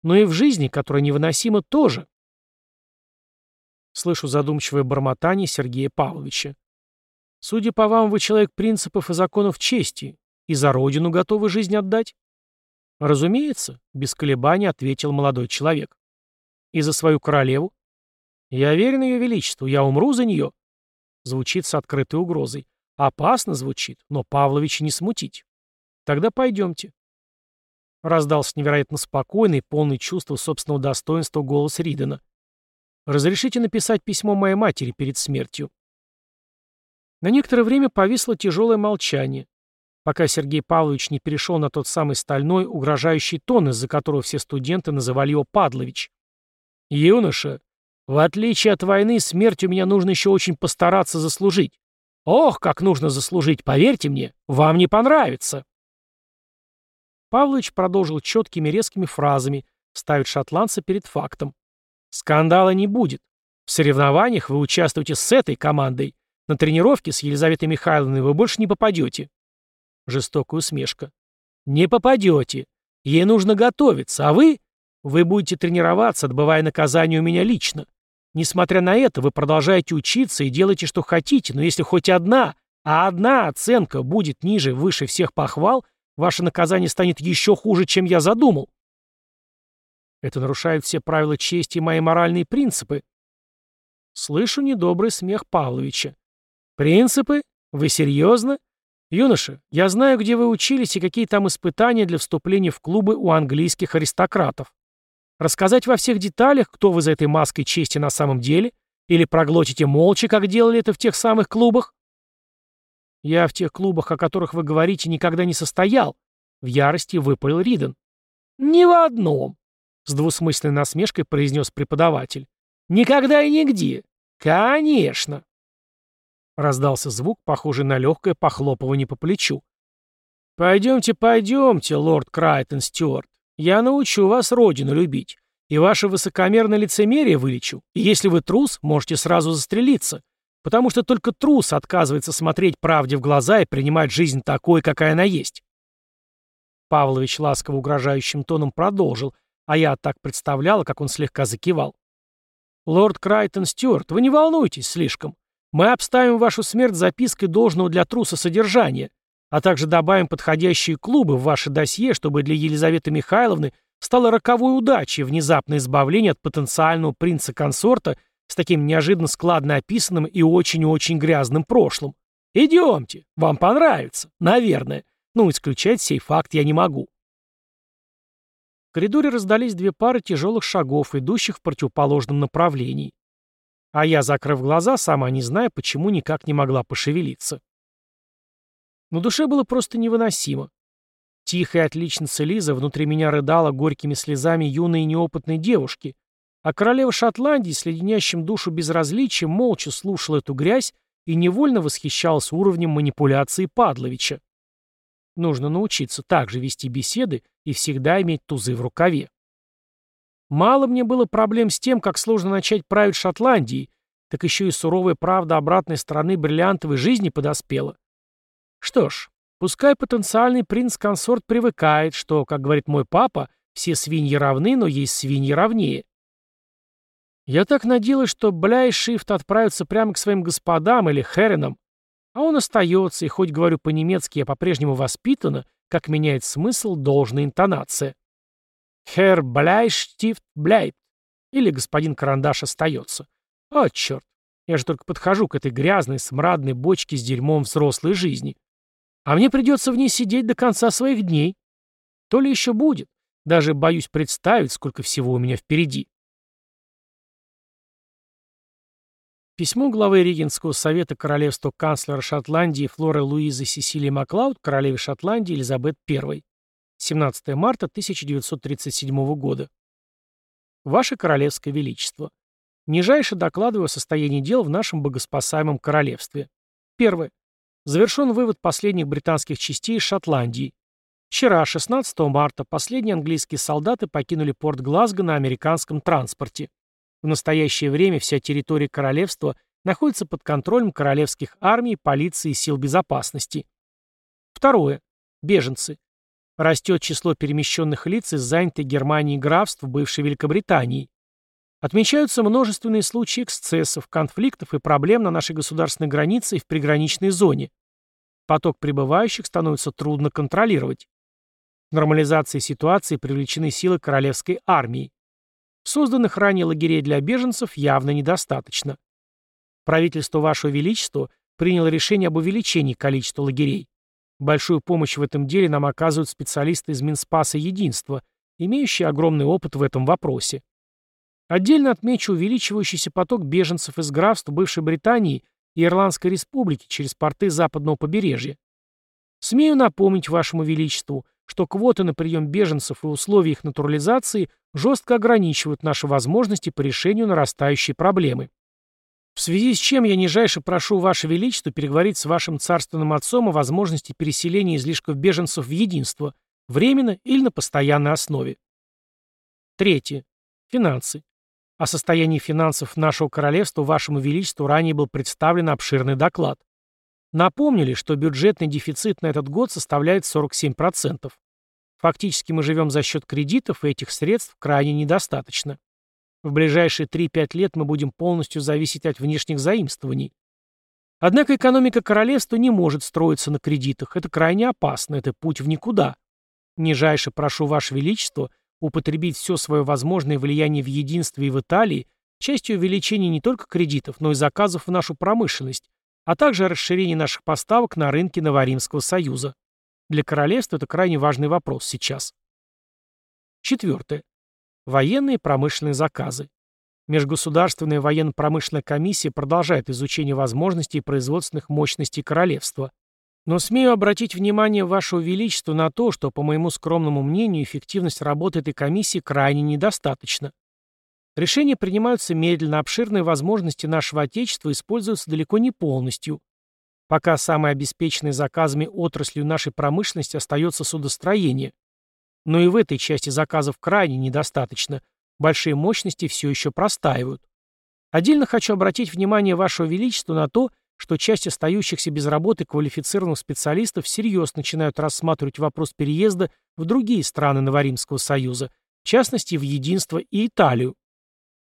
Но и в жизни, которая невыносима, тоже. Слышу задумчивое бормотание Сергея Павловича. Судя по вам, вы человек принципов и законов чести, и за родину готовы жизнь отдать? Разумеется, без колебаний ответил молодой человек. И за свою королеву? Я верен ее величеству, я умру за нее. Звучит с открытой угрозой. Опасно звучит, но Павловича не смутить. Тогда пойдемте. Раздался невероятно спокойный, полный чувства собственного достоинства голос Ридена. Разрешите написать письмо моей матери перед смертью. На некоторое время повисло тяжелое молчание, пока Сергей Павлович не перешел на тот самый стальной, угрожающий тон, из-за которого все студенты называли его Падлович. «Юноша, в отличие от войны, смерть у меня нужно еще очень постараться заслужить. Ох, как нужно заслужить, поверьте мне, вам не понравится!» Павлович продолжил четкими резкими фразами, ставить шотландца перед фактом. Скандала не будет. В соревнованиях вы участвуете с этой командой. На тренировке с Елизаветой Михайловной вы больше не попадете. Жестокая усмешка. Не попадете. Ей нужно готовиться, а вы... Вы будете тренироваться, отбывая наказание у меня лично. Несмотря на это, вы продолжаете учиться и делаете, что хотите, но если хоть одна, а одна оценка будет ниже, выше всех похвал, ваше наказание станет еще хуже, чем я задумал. Это нарушает все правила чести и мои моральные принципы. Слышу недобрый смех Павловича. Принципы? Вы серьезно? Юноша, я знаю, где вы учились и какие там испытания для вступления в клубы у английских аристократов. Рассказать во всех деталях, кто вы за этой маской чести на самом деле? Или проглотите молча, как делали это в тех самых клубах? Я в тех клубах, о которых вы говорите, никогда не состоял. В ярости выпалил Риден. Ни в одном. С двусмысленной насмешкой произнес преподаватель. Никогда и нигде. Конечно. Раздался звук, похожий на легкое похлопывание по плечу. «Пойдемте, пойдемте, лорд Крайтон Стюарт. Я научу вас родину любить. И ваше высокомерное лицемерие вылечу. И если вы трус, можете сразу застрелиться. Потому что только трус отказывается смотреть правде в глаза и принимать жизнь такой, какая она есть. Павлович ласково угрожающим тоном продолжил, а я так представляла, как он слегка закивал. «Лорд Крайтон Стюарт, вы не волнуйтесь слишком. Мы обставим вашу смерть запиской должного для труса содержания, а также добавим подходящие клубы в ваше досье, чтобы для Елизаветы Михайловны стало роковой удачей внезапное избавление от потенциального принца-консорта с таким неожиданно складно описанным и очень-очень грязным прошлым. Идемте, вам понравится, наверное. Ну, исключать сей факт я не могу. В коридоре раздались две пары тяжелых шагов, идущих в противоположном направлении. А я, закрыв глаза, сама не зная, почему никак не могла пошевелиться. Но душе было просто невыносимо. Тихая отличница Лиза внутри меня рыдала горькими слезами юной и неопытной девушки, а королева Шотландии с леденящим душу безразличием молча слушала эту грязь и невольно восхищалась уровнем манипуляции Падловича. Нужно научиться также вести беседы и всегда иметь тузы в рукаве. Мало мне было проблем с тем, как сложно начать править Шотландией, так еще и суровая правда обратной стороны бриллиантовой жизни подоспела. Что ж, пускай потенциальный принц-консорт привыкает, что, как говорит мой папа, все свиньи равны, но есть свиньи равнее. Я так надеялась, что Бля и Шифт отправятся прямо к своим господам или Херенам, а он остается, и хоть говорю по-немецки, я по-прежнему воспитана, как меняет смысл должная интонация. «Хер Бляйштифт бляйт» или «Господин Карандаш остается». О, черт, я же только подхожу к этой грязной, смрадной бочке с дерьмом взрослой жизни. А мне придется в ней сидеть до конца своих дней. То ли еще будет. Даже боюсь представить, сколько всего у меня впереди. Письмо главы Регенского совета Королевства канцлера Шотландии Флоры Луизы Сесилии Маклауд королеве Шотландии Элизабет I. 17 марта 1937 года. Ваше Королевское Величество. Нижайше докладываю о состоянии дел в нашем богоспасаемом королевстве. Первое. Завершен вывод последних британских частей из Шотландии. Вчера, 16 марта, последние английские солдаты покинули порт Глазго на американском транспорте. В настоящее время вся территория королевства находится под контролем королевских армий, полиции и сил безопасности. Второе. Беженцы. Растет число перемещенных лиц из занятой Германией графств бывшей Великобритании. Отмечаются множественные случаи эксцессов, конфликтов и проблем на нашей государственной границе и в приграничной зоне. Поток прибывающих становится трудно контролировать. В нормализации ситуации привлечены силы королевской армии. Созданных ранее лагерей для беженцев явно недостаточно. Правительство Вашего Величества приняло решение об увеличении количества лагерей. Большую помощь в этом деле нам оказывают специалисты из Минспаса Единства, имеющие огромный опыт в этом вопросе. Отдельно отмечу увеличивающийся поток беженцев из графств бывшей Британии и Ирландской республики через порты западного побережья. Смею напомнить Вашему Величеству, что квоты на прием беженцев и условия их натурализации жестко ограничивают наши возможности по решению нарастающей проблемы. В связи с чем я нижайше прошу Ваше Величество переговорить с вашим царственным отцом о возможности переселения излишков беженцев в единство, временно или на постоянной основе. Третье. Финансы. О состоянии финансов нашего королевства Вашему Величеству ранее был представлен обширный доклад. Напомнили, что бюджетный дефицит на этот год составляет 47%. Фактически мы живем за счет кредитов, и этих средств крайне недостаточно. В ближайшие 3-5 лет мы будем полностью зависеть от внешних заимствований. Однако экономика королевства не может строиться на кредитах. Это крайне опасно, это путь в никуда. Нижайше прошу Ваше Величество употребить все свое возможное влияние в единстве и в Италии частью увеличения не только кредитов, но и заказов в нашу промышленность, а также расширение наших поставок на рынке Новоримского союза. Для королевства это крайне важный вопрос сейчас. Четвертое. Военные и промышленные заказы. Межгосударственная военно-промышленная комиссия продолжает изучение возможностей производственных мощностей королевства. Но смею обратить внимание Вашего Величества на то, что, по моему скромному мнению, эффективность работы этой комиссии крайне недостаточна. Решения принимаются медленно, обширные возможности нашего Отечества используются далеко не полностью. Пока самой обеспеченной заказами отраслью нашей промышленности остается судостроение. Но и в этой части заказов крайне недостаточно. Большие мощности все еще простаивают. Отдельно хочу обратить внимание Вашего Величества на то, что часть остающихся без работы квалифицированных специалистов всерьез начинают рассматривать вопрос переезда в другие страны Новоримского Союза, в частности в Единство и Италию.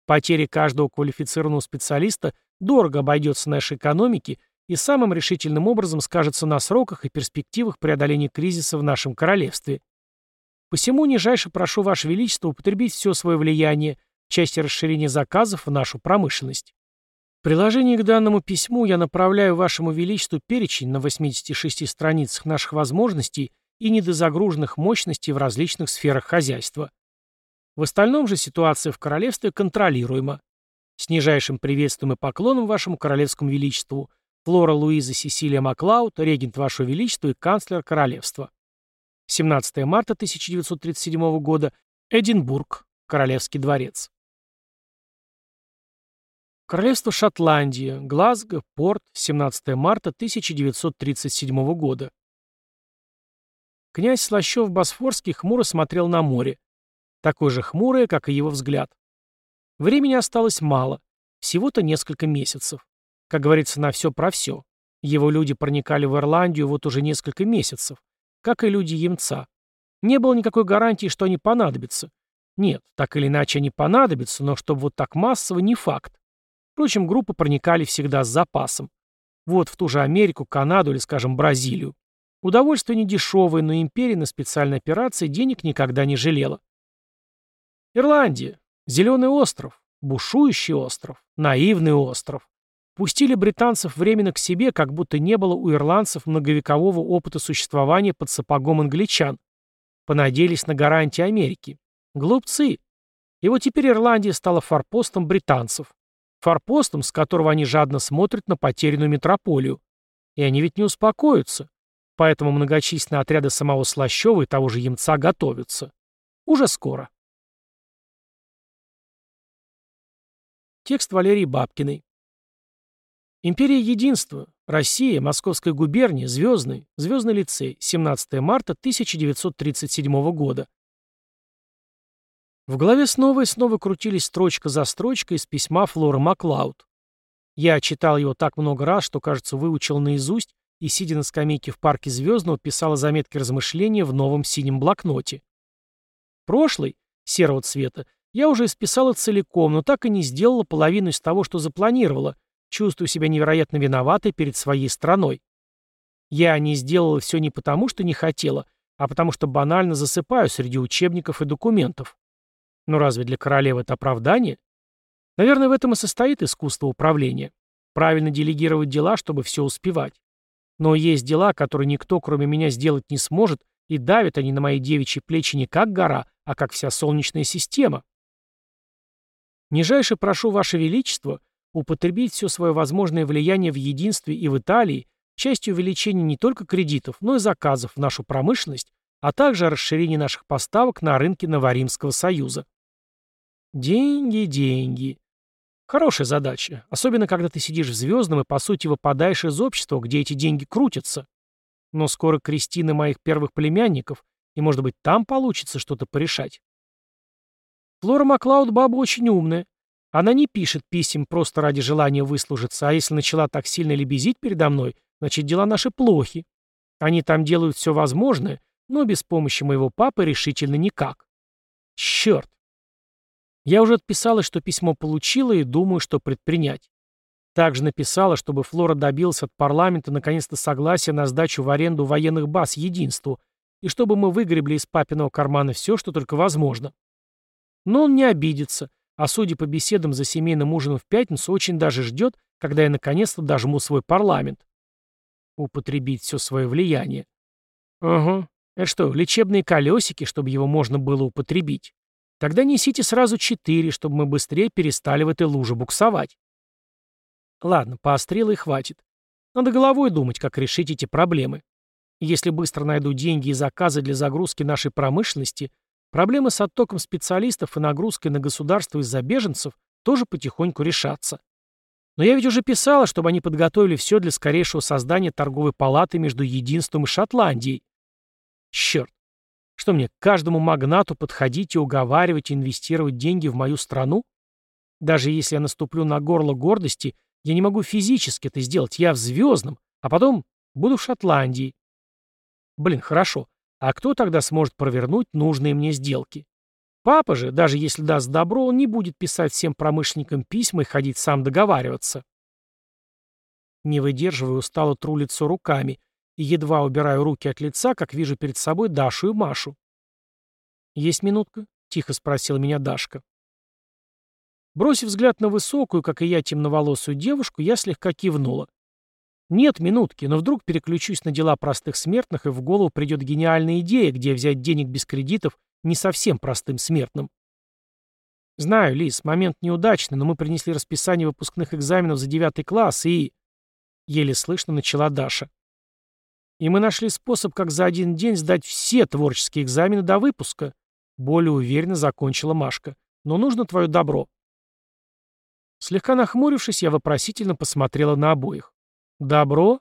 Потеря каждого квалифицированного специалиста дорого обойдется нашей экономике и самым решительным образом скажется на сроках и перспективах преодоления кризиса в нашем королевстве. Посему нижайше прошу Ваше Величество употребить все свое влияние в части расширения заказов в нашу промышленность. В приложении к данному письму я направляю Вашему Величеству перечень на 86 страницах наших возможностей и недозагруженных мощностей в различных сферах хозяйства. В остальном же ситуация в королевстве контролируема. С нижайшим приветствием и поклоном Вашему Королевскому Величеству Флора Луиза Сесилия Маклауд, регент Вашего Величества и канцлер Королевства. 17 марта 1937 года, Эдинбург, Королевский дворец. Королевство Шотландия, Глазго, порт, 17 марта 1937 года. Князь Слащев-Босфорский хмуро смотрел на море. Такое же хмурое, как и его взгляд. Времени осталось мало, всего-то несколько месяцев. Как говорится, на все про все. Его люди проникали в Ирландию вот уже несколько месяцев, как и люди Емца. Не было никакой гарантии, что они понадобятся. Нет, так или иначе они понадобятся, но чтобы вот так массово, не факт. Впрочем, группы проникали всегда с запасом. Вот в ту же Америку, Канаду или, скажем, Бразилию. Удовольствие не дешевое, но империя на специальной операции денег никогда не жалела. Ирландия. Зеленый остров. Бушующий остров. Наивный остров. Пустили британцев временно к себе, как будто не было у ирландцев многовекового опыта существования под сапогом англичан. Понадеялись на гарантии Америки. Глупцы. И вот теперь Ирландия стала форпостом британцев. Форпостом, с которого они жадно смотрят на потерянную метрополию. И они ведь не успокоятся. Поэтому многочисленные отряды самого Слащева и того же Емца готовятся. Уже скоро. Текст Валерии Бабкиной. Империя Единства. Россия. Московская губерния. Звездный. Звездный лицей. 17 марта 1937 года. В голове снова и снова крутились строчка за строчкой из письма Флоры Маклауд. Я читал его так много раз, что, кажется, выучил наизусть и, сидя на скамейке в парке Звездного, писала заметки размышления в новом синем блокноте. Прошлый, серого цвета, я уже исписала целиком, но так и не сделала половину из того, что запланировала, Чувствую себя невероятно виноватой перед своей страной. Я не сделала все не потому, что не хотела, а потому что банально засыпаю среди учебников и документов. Но разве для королевы это оправдание? Наверное, в этом и состоит искусство управления. Правильно делегировать дела, чтобы все успевать. Но есть дела, которые никто, кроме меня, сделать не сможет, и давят они на мои девичьи плечи не как гора, а как вся солнечная система. Нижайше прошу Ваше Величество употребить все свое возможное влияние в единстве и в Италии частью увеличения не только кредитов, но и заказов в нашу промышленность, а также расширения наших поставок на рынке Новоримского Союза. Деньги, деньги. Хорошая задача, особенно когда ты сидишь в звездном и по сути выпадаешь из общества, где эти деньги крутятся. Но скоро крестины моих первых племянников, и, может быть, там получится что-то порешать. Флора Маклауд баба очень умная, она не пишет писем просто ради желания выслужиться, а если начала так сильно лебезить передо мной, значит, дела наши плохи. Они там делают все возможное, но без помощи моего папы решительно никак. Черт. Я уже отписала, что письмо получила и думаю, что предпринять. Также написала, чтобы Флора добилась от парламента наконец-то согласия на сдачу в аренду военных баз единству, и чтобы мы выгребли из папиного кармана все, что только возможно. Но он не обидится, а судя по беседам за семейным ужином в пятницу, очень даже ждет, когда я наконец-то дожму свой парламент. Употребить все свое влияние. Ага. Это что, лечебные колесики, чтобы его можно было употребить? Тогда несите сразу четыре, чтобы мы быстрее перестали в этой луже буксовать. Ладно, поострело и хватит. Надо головой думать, как решить эти проблемы. Если быстро найду деньги и заказы для загрузки нашей промышленности, Проблемы с оттоком специалистов и нагрузкой на государство из-за беженцев тоже потихоньку решатся. Но я ведь уже писала, чтобы они подготовили все для скорейшего создания торговой палаты между Единством и Шотландией. Черт. Что мне, каждому магнату подходить и уговаривать инвестировать деньги в мою страну? Даже если я наступлю на горло гордости, я не могу физически это сделать. Я в Звездном, а потом буду в Шотландии. Блин, хорошо. А кто тогда сможет провернуть нужные мне сделки? Папа же, даже если даст добро, он не будет писать всем промышленникам письма и ходить сам договариваться. Не выдерживаю, устало тру лицо руками и едва убираю руки от лица, как вижу перед собой Дашу и Машу. «Есть минутка?» — тихо спросила меня Дашка. Бросив взгляд на высокую, как и я, темноволосую девушку, я слегка кивнула. Нет минутки, но вдруг переключусь на дела простых смертных, и в голову придет гениальная идея, где взять денег без кредитов не совсем простым смертным. Знаю, Лис, момент неудачный, но мы принесли расписание выпускных экзаменов за девятый класс и... Еле слышно начала Даша. И мы нашли способ, как за один день сдать все творческие экзамены до выпуска. Более уверенно закончила Машка. Но нужно твое добро. Слегка нахмурившись, я вопросительно посмотрела на обоих. «Добро?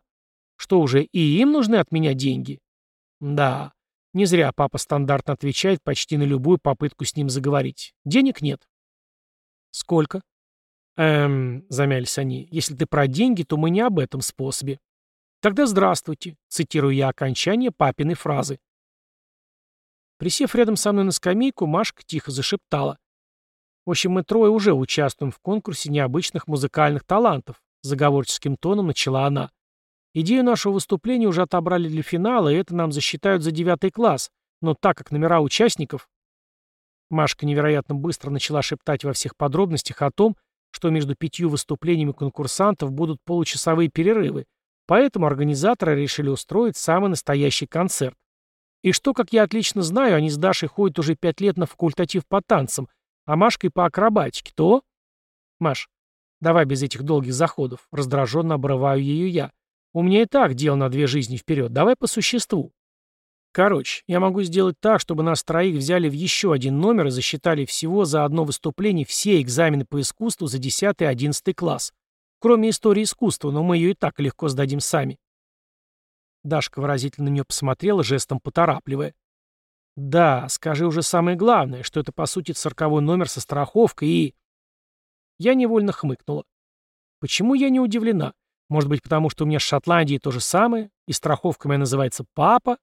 Что уже и им нужны от меня деньги?» «Да, не зря папа стандартно отвечает почти на любую попытку с ним заговорить. Денег нет». «Сколько?» «Эм...» — замялись они. «Если ты про деньги, то мы не об этом способе». «Тогда здравствуйте», — цитирую я окончание папиной фразы. Присев рядом со мной на скамейку, Машка тихо зашептала. В общем, мы трое уже участвуем в конкурсе необычных музыкальных талантов, заговорческим тоном начала она. Идею нашего выступления уже отобрали для финала, и это нам засчитают за девятый класс, но так как номера участников... Машка невероятно быстро начала шептать во всех подробностях о том, что между пятью выступлениями конкурсантов будут получасовые перерывы, поэтому организаторы решили устроить самый настоящий концерт. И что, как я отлично знаю, они с Дашей ходят уже пять лет на факультатив по танцам, а Машкой по акробатике, то... Маш, давай без этих долгих заходов. Раздраженно обрываю ее я. У меня и так дело на две жизни вперед. Давай по существу. Короче, я могу сделать так, чтобы нас троих взяли в еще один номер и засчитали всего за одно выступление все экзамены по искусству за 10 и 11 класс. Кроме истории искусства, но мы ее и так легко сдадим сами. Дашка выразительно на нее посмотрела, жестом поторапливая. «Да, скажи уже самое главное, что это, по сути, цирковой номер со страховкой и...» Я невольно хмыкнула. Почему я не удивлена? Может быть, потому что у меня с Шотландией то же самое, и страховка моя называется «папа»?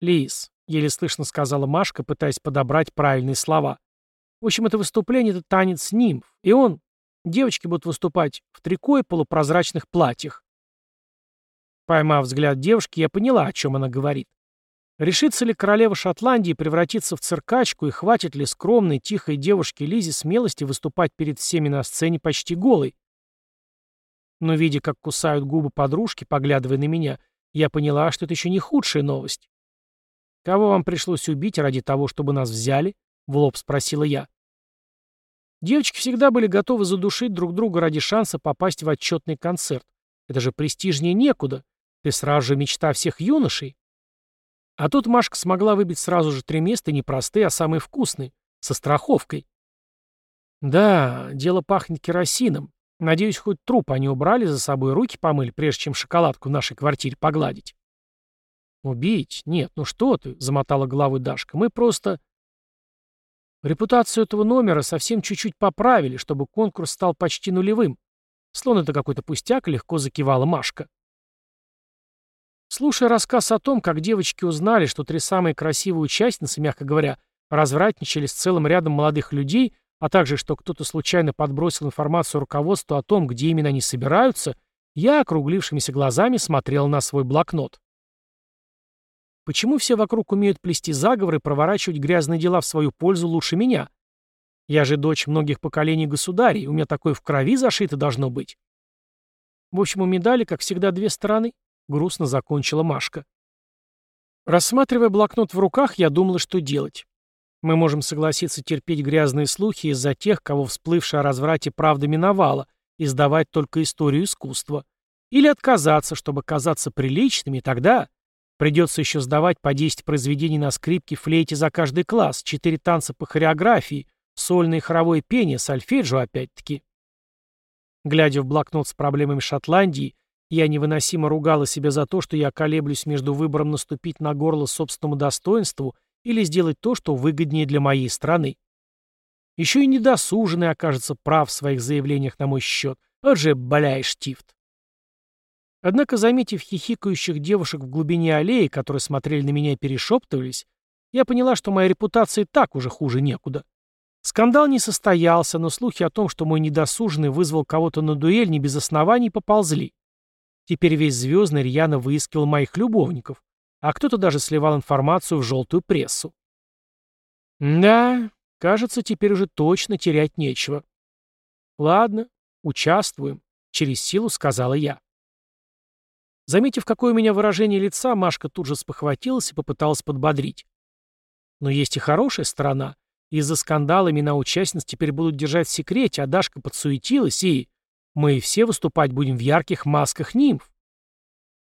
«Лис», — еле слышно сказала Машка, пытаясь подобрать правильные слова. «В общем, это выступление — это танец нимф, и он... Девочки будут выступать в трико и полупрозрачных платьях». Поймав взгляд девушки, я поняла, о чем она говорит. Решится ли королева Шотландии превратиться в циркачку и хватит ли скромной, тихой девушке Лизе смелости выступать перед всеми на сцене почти голой? Но видя, как кусают губы подружки, поглядывая на меня, я поняла, что это еще не худшая новость. «Кого вам пришлось убить ради того, чтобы нас взяли?» — в лоб спросила я. Девочки всегда были готовы задушить друг друга ради шанса попасть в отчетный концерт. Это же престижнее некуда. Ты сразу же мечта всех юношей. А тут Машка смогла выбить сразу же три места не простые, а самые вкусные, со страховкой. Да, дело пахнет керосином. Надеюсь, хоть труп они убрали за собой, руки помыли, прежде чем шоколадку в нашей квартире погладить. «Убить? Нет, ну что ты?» — замотала головой Дашка. «Мы просто...» Репутацию этого номера совсем чуть-чуть поправили, чтобы конкурс стал почти нулевым. Словно это какой-то пустяк, легко закивала Машка. Слушая рассказ о том, как девочки узнали, что три самые красивые участницы, мягко говоря, развратничали с целым рядом молодых людей, а также, что кто-то случайно подбросил информацию руководству о том, где именно они собираются, я округлившимися глазами смотрел на свой блокнот. Почему все вокруг умеют плести заговоры и проворачивать грязные дела в свою пользу лучше меня? Я же дочь многих поколений государей, у меня такое в крови зашито должно быть. В общем, у медали, как всегда, две стороны. Грустно закончила Машка. Рассматривая блокнот в руках, я думала, что делать. Мы можем согласиться терпеть грязные слухи из-за тех, кого всплывшая о разврате правда миновала, и сдавать только историю искусства. Или отказаться, чтобы казаться приличными, тогда... Придется еще сдавать по 10 произведений на скрипке, флейте за каждый класс, 4 танца по хореографии, сольное хоровое пение, сольфеджио опять-таки. Глядя в блокнот с проблемами Шотландии, я невыносимо ругала себя за то, что я колеблюсь между выбором наступить на горло собственному достоинству или сделать то, что выгоднее для моей страны. Еще и недосуженный окажется прав в своих заявлениях на мой счет. Вот же бляй штифт. Однако, заметив хихикающих девушек в глубине аллеи, которые смотрели на меня и перешептывались, я поняла, что моя репутация так уже хуже некуда. Скандал не состоялся, но слухи о том, что мой недосуженный вызвал кого-то на дуэль, не без оснований поползли. Теперь весь звездный рьяно выискивал моих любовников, а кто-то даже сливал информацию в желтую прессу. Да, кажется, теперь уже точно терять нечего. Ладно, участвуем, через силу сказала я. Заметив, какое у меня выражение лица, Машка тут же спохватилась и попыталась подбодрить. Но есть и хорошая сторона. Из-за скандала имена участниц теперь будут держать в секрете, а Дашка подсуетилась и... Мы все выступать будем в ярких масках нимф.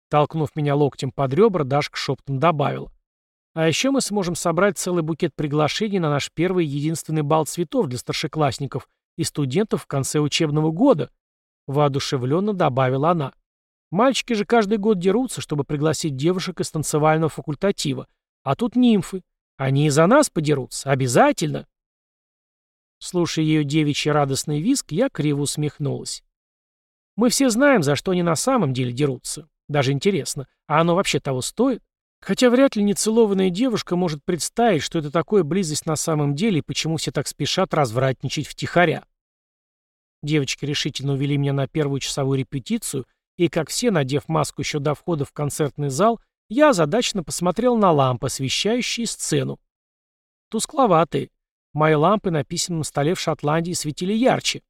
Толкнув меня локтем под ребра, Дашка шептом добавила. А еще мы сможем собрать целый букет приглашений на наш первый единственный бал цветов для старшеклассников и студентов в конце учебного года. Воодушевленно добавила она. Мальчики же каждый год дерутся, чтобы пригласить девушек из танцевального факультатива. А тут нимфы. Они и за нас подерутся. Обязательно. Слушая ее девичий радостный визг, я криво усмехнулась. Мы все знаем, за что они на самом деле дерутся. Даже интересно, а оно вообще того стоит? Хотя вряд ли нецелованная девушка может представить, что это такое близость на самом деле и почему все так спешат развратничать втихаря. Девочки решительно увели меня на первую часовую репетицию, и, как все, надев маску еще до входа в концертный зал, я озадаченно посмотрел на лампы, освещающие сцену. Тускловатые. Мои лампы на письменном столе в Шотландии светили ярче.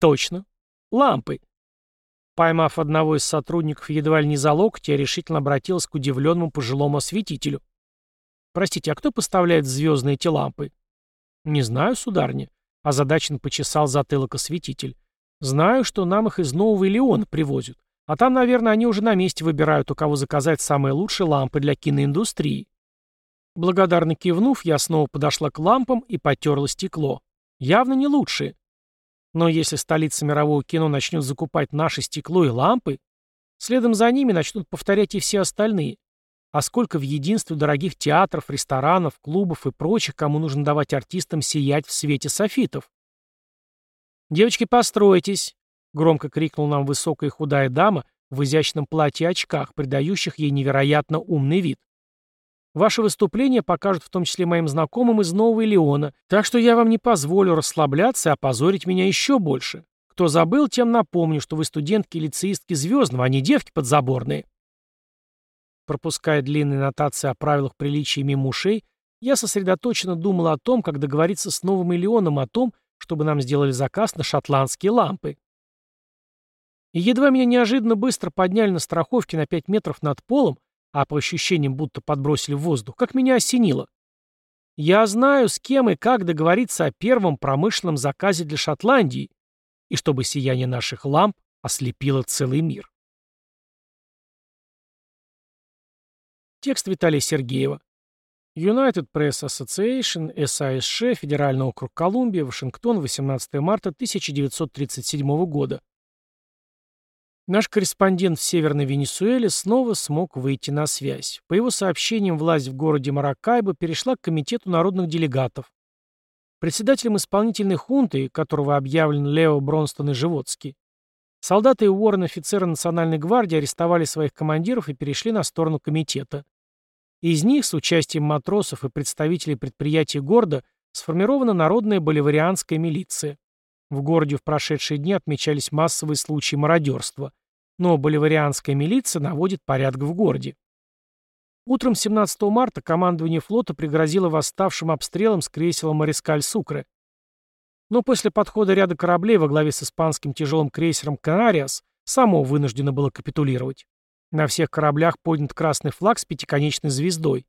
Точно. Лампы. Поймав одного из сотрудников едва ли не за локоть, я решительно обратилась к удивленному пожилому осветителю. «Простите, а кто поставляет звездные эти лампы?» «Не знаю, сударня», — озадаченно почесал затылок осветитель. «Знаю, что нам их из Нового Леона привозят. А там, наверное, они уже на месте выбирают, у кого заказать самые лучшие лампы для киноиндустрии». Благодарно кивнув, я снова подошла к лампам и потерла стекло. Явно не лучшие. Но если столица мирового кино начнет закупать наше стекло и лампы, следом за ними начнут повторять и все остальные. А сколько в единстве дорогих театров, ресторанов, клубов и прочих, кому нужно давать артистам сиять в свете софитов. «Девочки, постройтесь!» — громко крикнул нам высокая худая дама в изящном платье и очках, придающих ей невероятно умный вид. Ваши выступления покажут в том числе моим знакомым из Нового Леона, так что я вам не позволю расслабляться и опозорить меня еще больше. Кто забыл, тем напомню, что вы студентки и лицеистки Звездного, а не девки подзаборные. Пропуская длинные нотации о правилах приличия мимо ушей, я сосредоточенно думал о том, как договориться с Новым Леоном о том, чтобы нам сделали заказ на шотландские лампы. И едва меня неожиданно быстро подняли на страховке на 5 метров над полом, а по ощущениям будто подбросили в воздух, как меня осенило. Я знаю, с кем и как договориться о первом промышленном заказе для Шотландии, и чтобы сияние наших ламп ослепило целый мир. Текст Виталия Сергеева. United Press Association, SASШ, Федеральный округ Колумбия, Вашингтон, 18 марта 1937 года. Наш корреспондент в Северной Венесуэле снова смог выйти на связь. По его сообщениям, власть в городе Маракайбо перешла к Комитету народных делегатов. Председателем исполнительной хунты, которого объявлен Лео Бронстон и Животский, солдаты и уоррен-офицеры Национальной гвардии арестовали своих командиров и перешли на сторону комитета. Из них, с участием матросов и представителей предприятий города, сформирована народная боливарианская милиция. В городе в прошедшие дни отмечались массовые случаи мародерства но боливарианская милиция наводит порядок в городе. Утром 17 марта командование флота пригрозило восставшим обстрелом с крейсера «Морискаль Сукре». Но после подхода ряда кораблей во главе с испанским тяжелым крейсером «Канариас» само вынуждено было капитулировать. На всех кораблях поднят красный флаг с пятиконечной звездой.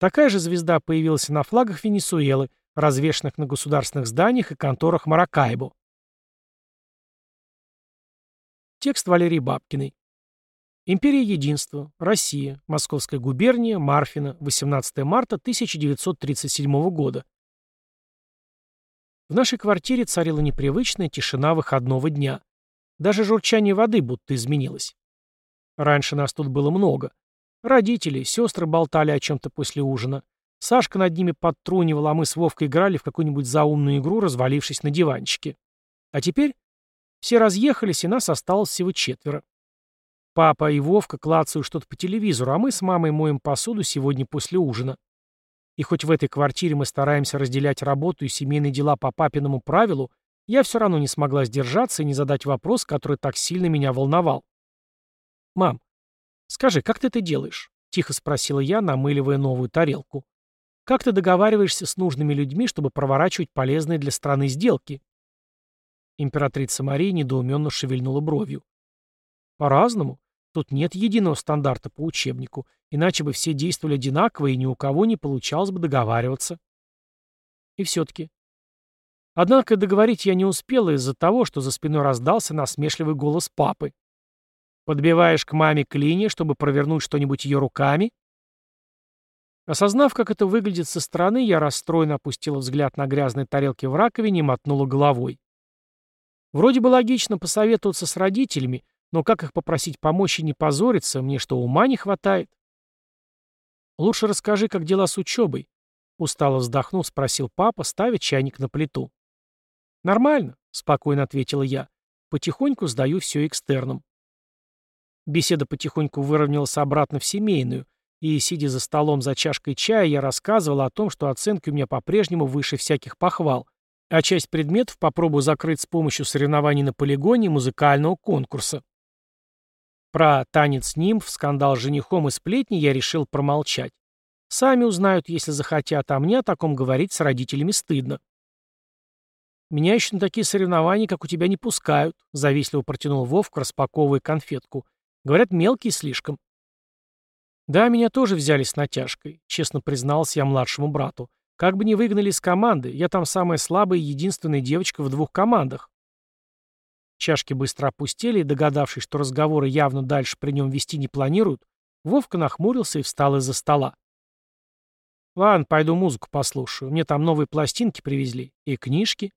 Такая же звезда появилась на флагах Венесуэлы, развешанных на государственных зданиях и конторах Маракайбо. Текст Валерии Бабкиной. Империя Единства. Россия. Московская губерния. Марфина. 18 марта 1937 года. В нашей квартире царила непривычная тишина выходного дня. Даже журчание воды будто изменилось. Раньше нас тут было много. Родители, сестры болтали о чем-то после ужина. Сашка над ними подтрунивал, а мы с Вовкой играли в какую-нибудь заумную игру, развалившись на диванчике. А теперь все разъехались, и нас осталось всего четверо. Папа и Вовка клацают что-то по телевизору, а мы с мамой моем посуду сегодня после ужина. И хоть в этой квартире мы стараемся разделять работу и семейные дела по папиному правилу, я все равно не смогла сдержаться и не задать вопрос, который так сильно меня волновал. «Мам, скажи, как ты это делаешь?» — тихо спросила я, намыливая новую тарелку. «Как ты договариваешься с нужными людьми, чтобы проворачивать полезные для страны сделки?» Императрица Мария недоуменно шевельнула бровью. «По-разному. Тут нет единого стандарта по учебнику, иначе бы все действовали одинаково, и ни у кого не получалось бы договариваться. И все-таки. Однако договорить я не успела из-за того, что за спиной раздался насмешливый голос папы. «Подбиваешь к маме клини, чтобы провернуть что-нибудь ее руками?» Осознав, как это выглядит со стороны, я расстроенно опустила взгляд на грязные тарелки в раковине и мотнула головой. Вроде бы логично посоветоваться с родителями, но как их попросить помочь и не позориться, мне что, ума не хватает? Лучше расскажи, как дела с учебой. Устало вздохнув, спросил папа, ставя чайник на плиту. Нормально, спокойно ответила я. Потихоньку сдаю все экстерном. Беседа потихоньку выровнялась обратно в семейную, и, сидя за столом за чашкой чая, я рассказывал о том, что оценки у меня по-прежнему выше всяких похвал, а часть предметов попробую закрыть с помощью соревнований на полигоне музыкального конкурса. Про танец нимф, скандал с женихом и сплетни я решил промолчать. Сами узнают, если захотят, а мне о таком говорить с родителями стыдно. «Меня еще на такие соревнования, как у тебя, не пускают», — завистливо протянул Вовка, распаковывая конфетку. «Говорят, мелкие слишком». «Да, меня тоже взяли с натяжкой», — честно признался я младшему брату. «Как бы не выгнали из команды, я там самая слабая и единственная девочка в двух командах». Чашки быстро опустили, и, догадавшись, что разговоры явно дальше при нем вести не планируют, Вовка нахмурился и встал из-за стола. «Ладно, пойду музыку послушаю. Мне там новые пластинки привезли. И книжки».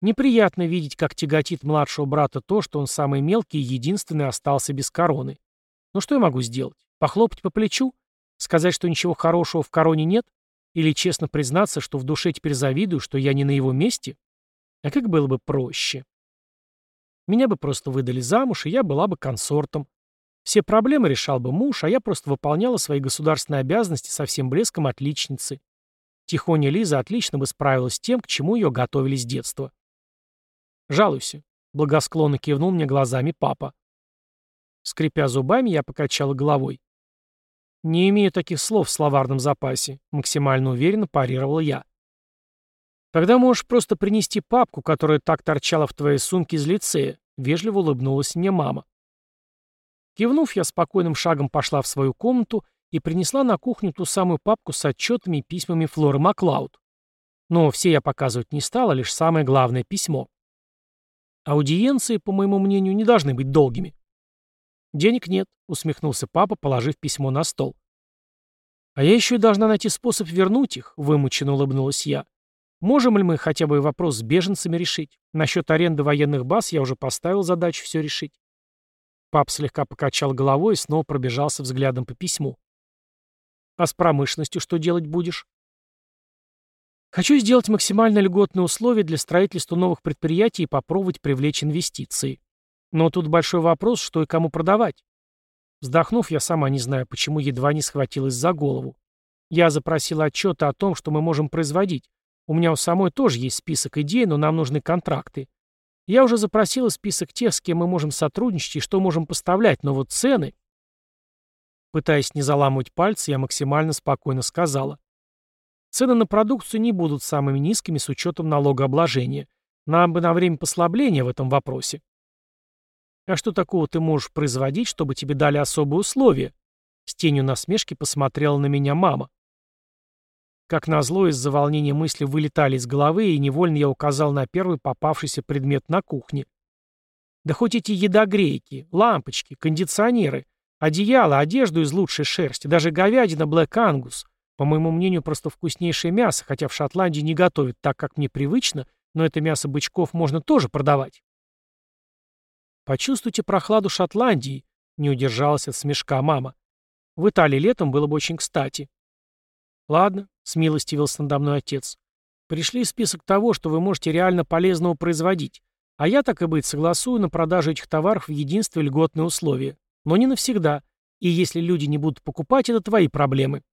Неприятно видеть, как тяготит младшего брата то, что он самый мелкий и единственный остался без короны. Ну что я могу сделать? Похлопать по плечу? Сказать, что ничего хорошего в короне нет? Или честно признаться, что в душе теперь завидую, что я не на его месте? А как было бы проще? Меня бы просто выдали замуж, и я была бы консортом. Все проблемы решал бы муж, а я просто выполняла свои государственные обязанности со всем блеском отличницы. Тихоня Лиза отлично бы справилась с тем, к чему ее готовили с детства. «Жалуйся», — благосклонно кивнул мне глазами папа. Скрипя зубами, я покачала головой. «Не имею таких слов в словарном запасе», — максимально уверенно парировал я. «Тогда можешь просто принести папку, которая так торчала в твоей сумке из лицея», — вежливо улыбнулась мне мама. Кивнув, я спокойным шагом пошла в свою комнату и принесла на кухню ту самую папку с отчетами и письмами Флоры Маклауд. Но все я показывать не стала, лишь самое главное письмо. Аудиенции, по моему мнению, не должны быть долгими. «Денег нет», — усмехнулся папа, положив письмо на стол. «А я еще и должна найти способ вернуть их», — вымученно улыбнулась я. Можем ли мы хотя бы вопрос с беженцами решить? Насчет аренды военных баз я уже поставил задачу все решить. Пап слегка покачал головой и снова пробежался взглядом по письму. А с промышленностью что делать будешь? Хочу сделать максимально льготные условия для строительства новых предприятий и попробовать привлечь инвестиции. Но тут большой вопрос, что и кому продавать. Вздохнув, я сама не знаю, почему едва не схватилась за голову. Я запросила отчеты о том, что мы можем производить, у меня у самой тоже есть список идей, но нам нужны контракты. Я уже запросила список тех, с кем мы можем сотрудничать и что можем поставлять, но вот цены... Пытаясь не заламывать пальцы, я максимально спокойно сказала. Цены на продукцию не будут самыми низкими с учетом налогообложения. Нам бы на время послабления в этом вопросе. А что такого ты можешь производить, чтобы тебе дали особые условия? С тенью насмешки посмотрела на меня мама. Как назло, из-за волнения мысли вылетали из головы, и невольно я указал на первый попавшийся предмет на кухне. Да хоть эти едогрейки, лампочки, кондиционеры, одеяло, одежду из лучшей шерсти, даже говядина Black Angus. По моему мнению, просто вкуснейшее мясо, хотя в Шотландии не готовят так, как мне привычно, но это мясо бычков можно тоже продавать. Почувствуйте прохладу Шотландии, не удержалась от смешка мама. В Италии летом было бы очень кстати. Ладно, смилостивился надо мной отец. Пришли список того, что вы можете реально полезного производить. А я, так и быть, согласую на продажу этих товаров в единстве льготные условия. Но не навсегда. И если люди не будут покупать, это твои проблемы.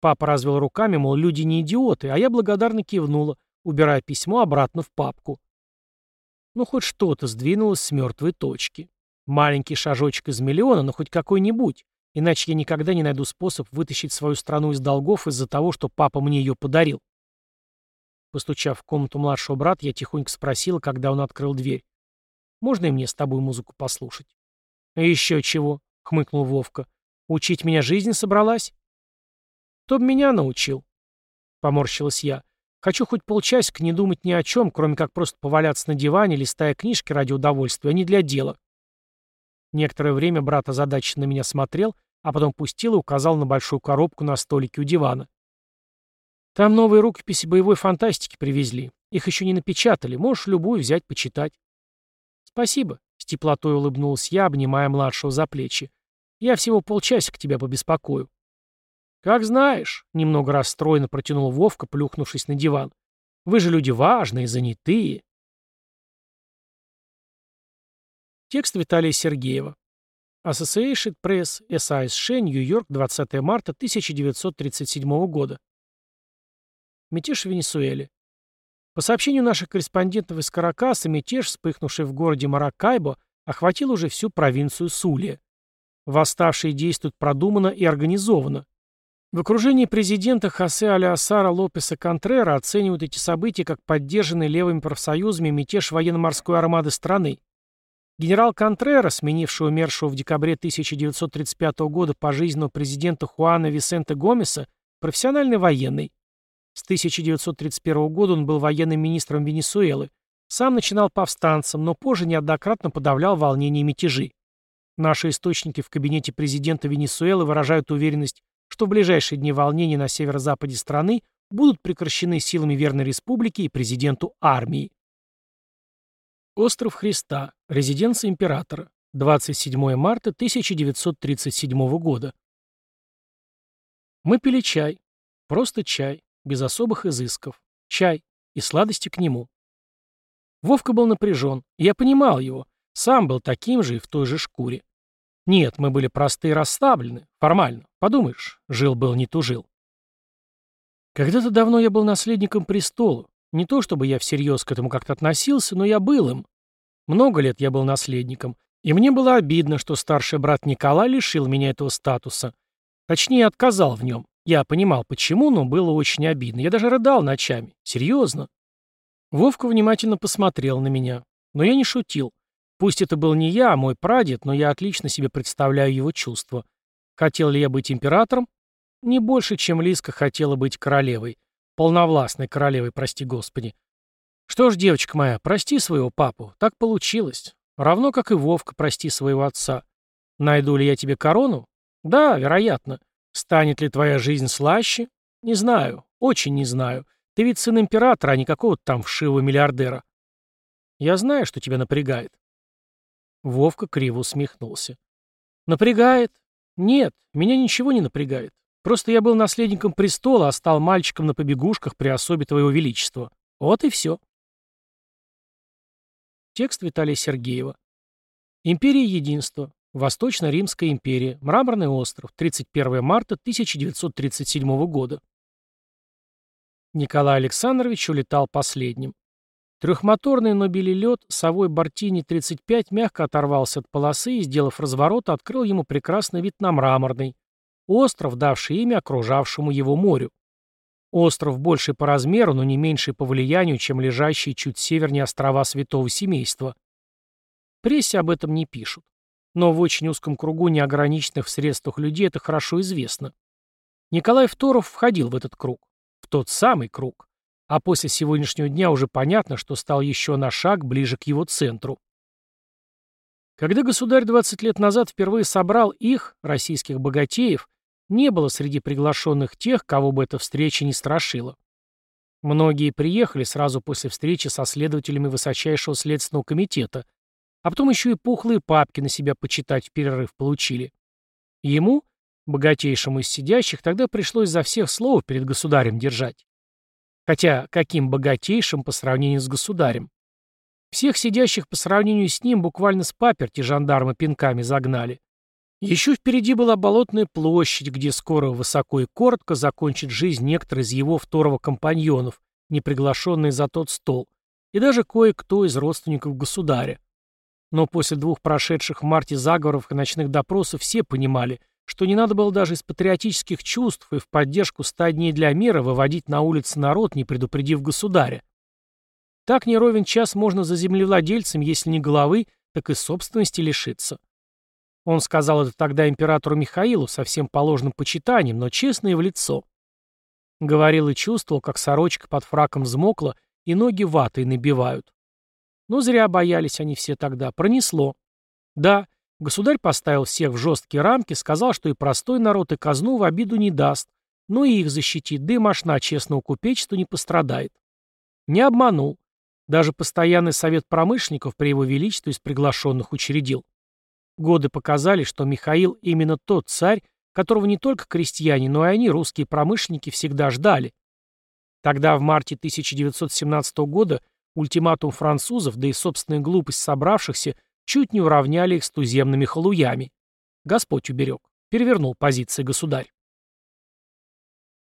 Папа развел руками, мол, люди не идиоты, а я благодарно кивнула, убирая письмо обратно в папку. Ну, хоть что-то сдвинулось с мертвой точки. Маленький шажочек из миллиона, но хоть какой-нибудь. Иначе я никогда не найду способ вытащить свою страну из долгов из-за того, что папа мне ее подарил. Постучав в комнату младшего брата, я тихонько спросила, когда он открыл дверь. «Можно и мне с тобой музыку послушать?» «Еще чего», — хмыкнул Вовка. «Учить меня жизнь собралась?» «Кто б меня научил?» — поморщилась я. «Хочу хоть полчасика не думать ни о чем, кроме как просто поваляться на диване, листая книжки ради удовольствия, а не для дела». Некоторое время брат озадаченно на меня смотрел, а потом пустил и указал на большую коробку на столике у дивана. Там новые рукописи боевой фантастики привезли. Их еще не напечатали. Можешь любую взять, почитать. Спасибо. С теплотой улыбнулась я, обнимая младшего за плечи. Я всего полчасика тебя побеспокою. Как знаешь, немного расстроенно протянул Вовка, плюхнувшись на диван. Вы же люди важные, занятые. Текст Виталия Сергеева. Associated Press, SASШ, Нью-Йорк, 20 марта 1937 года. Мятеж в Венесуэле. По сообщению наших корреспондентов из Каракаса, мятеж, вспыхнувший в городе Маракайбо, охватил уже всю провинцию Сулия. Восставшие действуют продуманно и организованно. В окружении президента Хосе Алиасара Лопеса Контрера оценивают эти события как поддержанный левыми профсоюзами мятеж военно-морской армады страны. Генерал Контрера, сменивший умершего в декабре 1935 года пожизненного президента Хуана Висенте Гомеса, профессиональный военный. С 1931 года он был военным министром Венесуэлы. Сам начинал повстанцем, но позже неоднократно подавлял волнения и мятежи. Наши источники в кабинете президента Венесуэлы выражают уверенность, что в ближайшие дни волнения на северо-западе страны будут прекращены силами Верной Республики и президенту армии. Остров Христа. Резиденция императора. 27 марта 1937 года. Мы пили чай. Просто чай без особых изысков. Чай и сладости к нему. Вовка был напряжен, я понимал его, сам был таким же и в той же шкуре. Нет, мы были простые и расставлены, формально. Подумаешь, жил-был, не тужил. Когда-то давно я был наследником престола. Не то чтобы я всерьез к этому как-то относился, но я был им. Много лет я был наследником, и мне было обидно, что старший брат Николай лишил меня этого статуса. Точнее, отказал в нем. Я понимал, почему, но было очень обидно. Я даже рыдал ночами. Серьезно. Вовка внимательно посмотрел на меня. Но я не шутил. Пусть это был не я, а мой прадед, но я отлично себе представляю его чувства. Хотел ли я быть императором? Не больше, чем Лиска хотела быть королевой. Полновластной королевой, прости господи. Что ж, девочка моя, прости своего папу. Так получилось. Равно как и Вовка, прости своего отца. Найду ли я тебе корону? Да, вероятно. Станет ли твоя жизнь слаще? Не знаю, очень не знаю. Ты ведь сын императора, а не какого-то там вшивого миллиардера. Я знаю, что тебя напрягает. Вовка криво усмехнулся. Напрягает? Нет, меня ничего не напрягает. Просто я был наследником престола, а стал мальчиком на побегушках при особе твоего величества. Вот и все. Текст Виталия Сергеева. Империя единства. Восточно-Римская империя. Мраморный остров. 31 марта 1937 года. Николай Александрович улетал последним. Трехмоторный нобелелет совой Бортини-35 мягко оторвался от полосы и, сделав разворот, открыл ему прекрасный вид на мраморный. Остров, давший имя окружавшему его морю. Остров больше по размеру, но не меньше по влиянию, чем лежащие чуть севернее острова Святого Семейства. Прессе об этом не пишут. Но в очень узком кругу неограниченных в средствах людей это хорошо известно. Николай Второв входил в этот круг. В тот самый круг. А после сегодняшнего дня уже понятно, что стал еще на шаг ближе к его центру. Когда государь 20 лет назад впервые собрал их, российских богатеев, не было среди приглашенных тех, кого бы эта встреча не страшила. Многие приехали сразу после встречи со следователями Высочайшего следственного комитета, а потом еще и пухлые папки на себя почитать в перерыв получили. Ему, богатейшему из сидящих, тогда пришлось за всех слов перед государем держать. Хотя каким богатейшим по сравнению с государем? Всех сидящих по сравнению с ним буквально с паперти жандармы пинками загнали. Еще впереди была болотная площадь, где скоро высоко и коротко закончит жизнь некоторые из его второго компаньонов, не приглашенные за тот стол, и даже кое-кто из родственников государя. Но после двух прошедших в марте заговоров и ночных допросов все понимали, что не надо было даже из патриотических чувств и в поддержку ста дней для мира выводить на улицы народ, не предупредив государя. Так не ровен час можно за землевладельцем, если не головы, так и собственности лишиться. Он сказал это тогда императору Михаилу со всем положенным почитанием, но честно и в лицо. Говорил и чувствовал, как сорочка под фраком взмокла, и ноги ватой набивают. Но зря боялись они все тогда, пронесло. Да, государь поставил всех в жесткие рамки, сказал, что и простой народ, и казну в обиду не даст, но и их защитит, да и мошна честного купечества не пострадает. Не обманул. Даже постоянный совет промышленников при его величестве из приглашенных учредил. Годы показали, что Михаил именно тот царь, которого не только крестьяне, но и они, русские промышленники, всегда ждали. Тогда, в марте 1917 года, ультиматум французов, да и собственная глупость собравшихся, чуть не уравняли их с туземными халуями. Господь уберег. Перевернул позиции государь.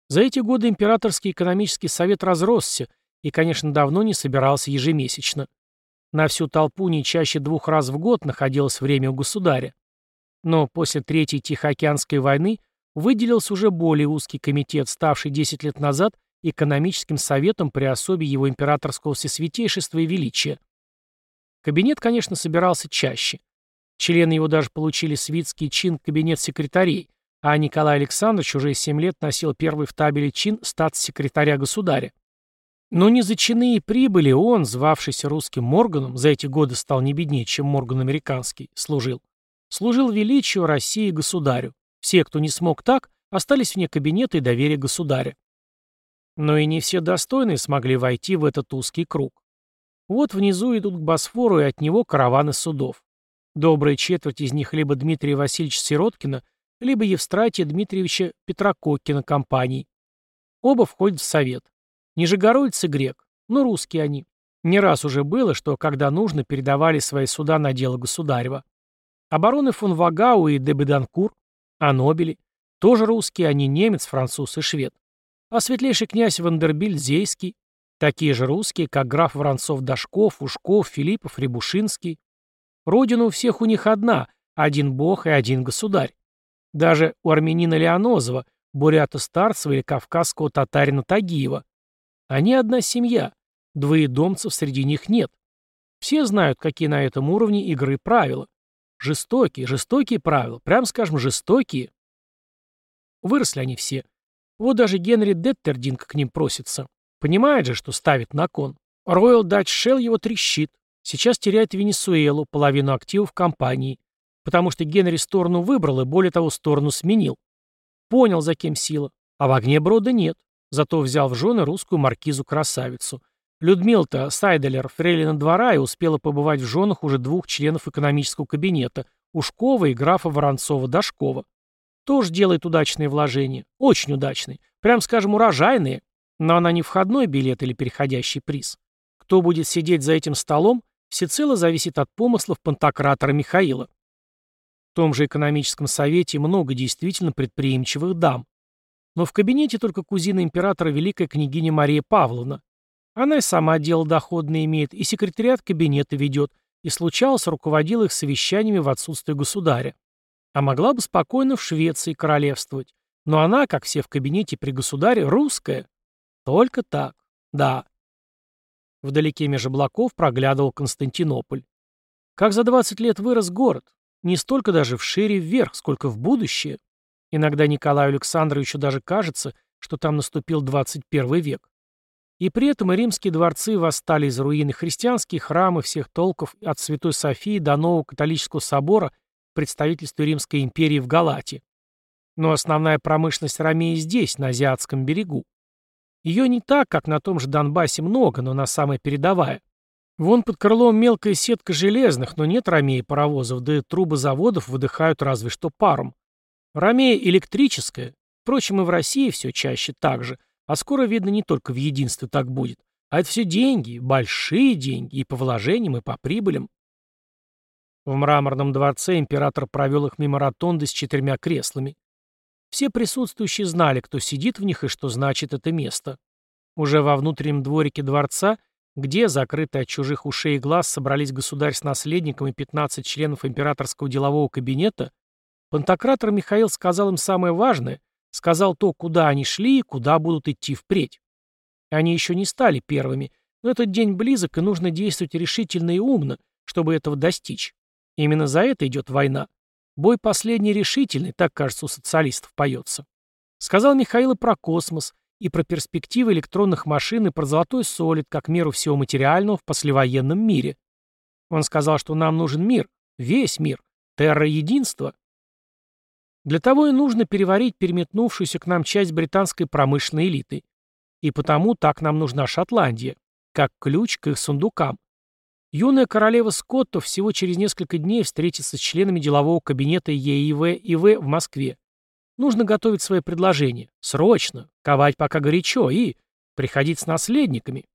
За эти годы императорский экономический совет разросся и, конечно, давно не собирался ежемесячно. На всю толпу не чаще двух раз в год находилось время у государя. Но после Третьей Тихоокеанской войны выделился уже более узкий комитет, ставший 10 лет назад экономическим советом при особе его императорского всесвятейшества и величия. Кабинет, конечно, собирался чаще. Члены его даже получили свитский чин кабинет секретарей, а Николай Александрович уже 7 лет носил первый в табеле чин статс-секретаря государя. Но не за чины и прибыли он, звавшийся русским Морганом, за эти годы стал не беднее, чем Морган американский, служил. Служил величию России и государю. Все, кто не смог так, остались вне кабинета и доверия государя. Но и не все достойные смогли войти в этот узкий круг. Вот внизу идут к Босфору и от него караваны судов. Добрая четверть из них либо Дмитрия Васильевича Сироткина, либо Евстратия Дмитриевича Петрококкина компаний. Оба входят в совет. Нижегородец и грек. Но русские они. Не раз уже было, что, когда нужно, передавали свои суда на дело государева. Обороны фон Вагау и де Беданкур, а Нобели, тоже русские, они немец, француз и швед. А светлейший князь Вандербильд Зейский, такие же русские, как граф Воронцов-Дашков, Ушков, Филиппов, Рябушинский. Родина у всех у них одна, один бог и один государь. Даже у армянина Леонозова, бурята Старцева или кавказского татарина Тагиева. Они одна семья, двоедомцев среди них нет. Все знают, какие на этом уровне игры правила. Жестокие, жестокие правила, прям скажем, жестокие. Выросли они все. Вот даже Генри Деттердинг к ним просится. Понимает же, что ставит на кон. Royal Dutch Shell его трещит. Сейчас теряет Венесуэлу, половину активов компании. Потому что Генри сторону выбрал и, более того, сторону сменил. Понял, за кем сила. А в огне брода нет. Зато взял в жены русскую маркизу-красавицу. Людмила-то Сайделер фрейлина двора и успела побывать в женах уже двух членов экономического кабинета – Ушкова и графа Воронцова-Дашкова. Тоже делает удачные вложения. Очень удачные. Прям скажем, урожайные. Но она не входной билет или переходящий приз. Кто будет сидеть за этим столом, всецело зависит от помыслов пантократора Михаила. В том же экономическом совете много действительно предприимчивых дам. Но в кабинете только кузина императора великая княгиня Мария Павловна. Она и сама дело доходное имеет, и секретариат кабинета ведет, и случалось руководила их совещаниями в отсутствие государя. А могла бы спокойно в Швеции королевствовать. Но она, как все в кабинете при государе, русская. Только так. Да. Вдалеке меж облаков проглядывал Константинополь. Как за 20 лет вырос город. Не столько даже в шире вверх, сколько в будущее. Иногда Николаю Александровичу даже кажется, что там наступил 21 век. И при этом и римские дворцы восстали из руин, христианские храмы всех толков от Святой Софии до Нового католического собора в представительстве Римской империи в Галате. Но основная промышленность Ромеи здесь, на Азиатском берегу. Ее не так, как на том же Донбассе много, но она самая передовая. Вон под крылом мелкая сетка железных, но нет ромеи паровозов, да и трубы заводов выдыхают разве что паром. Ромея электрическая. Впрочем, и в России все чаще так же. А скоро, видно, не только в единстве так будет. А это все деньги, большие деньги, и по вложениям, и по прибылям. В мраморном дворце император провел их мимо ротонды с четырьмя креслами. Все присутствующие знали, кто сидит в них и что значит это место. Уже во внутреннем дворике дворца, где, закрытые от чужих ушей и глаз, собрались государь с наследником и 15 членов императорского делового кабинета, Пантократор Михаил сказал им самое важное, сказал то, куда они шли и куда будут идти впредь. Они еще не стали первыми, но этот день близок, и нужно действовать решительно и умно, чтобы этого достичь. Именно за это идет война. Бой последний решительный, так, кажется, у социалистов поется. Сказал Михаил и про космос, и про перспективы электронных машин, и про золотой солид, как меру всего материального в послевоенном мире. Он сказал, что нам нужен мир, весь мир, терра-единство. Для того и нужно переварить переметнувшуюся к нам часть британской промышленной элиты. И потому так нам нужна Шотландия, как ключ к их сундукам. Юная королева Скотта всего через несколько дней встретится с членами делового кабинета ЕИВ и В в Москве. Нужно готовить свои предложения. Срочно. Ковать пока горячо и приходить с наследниками.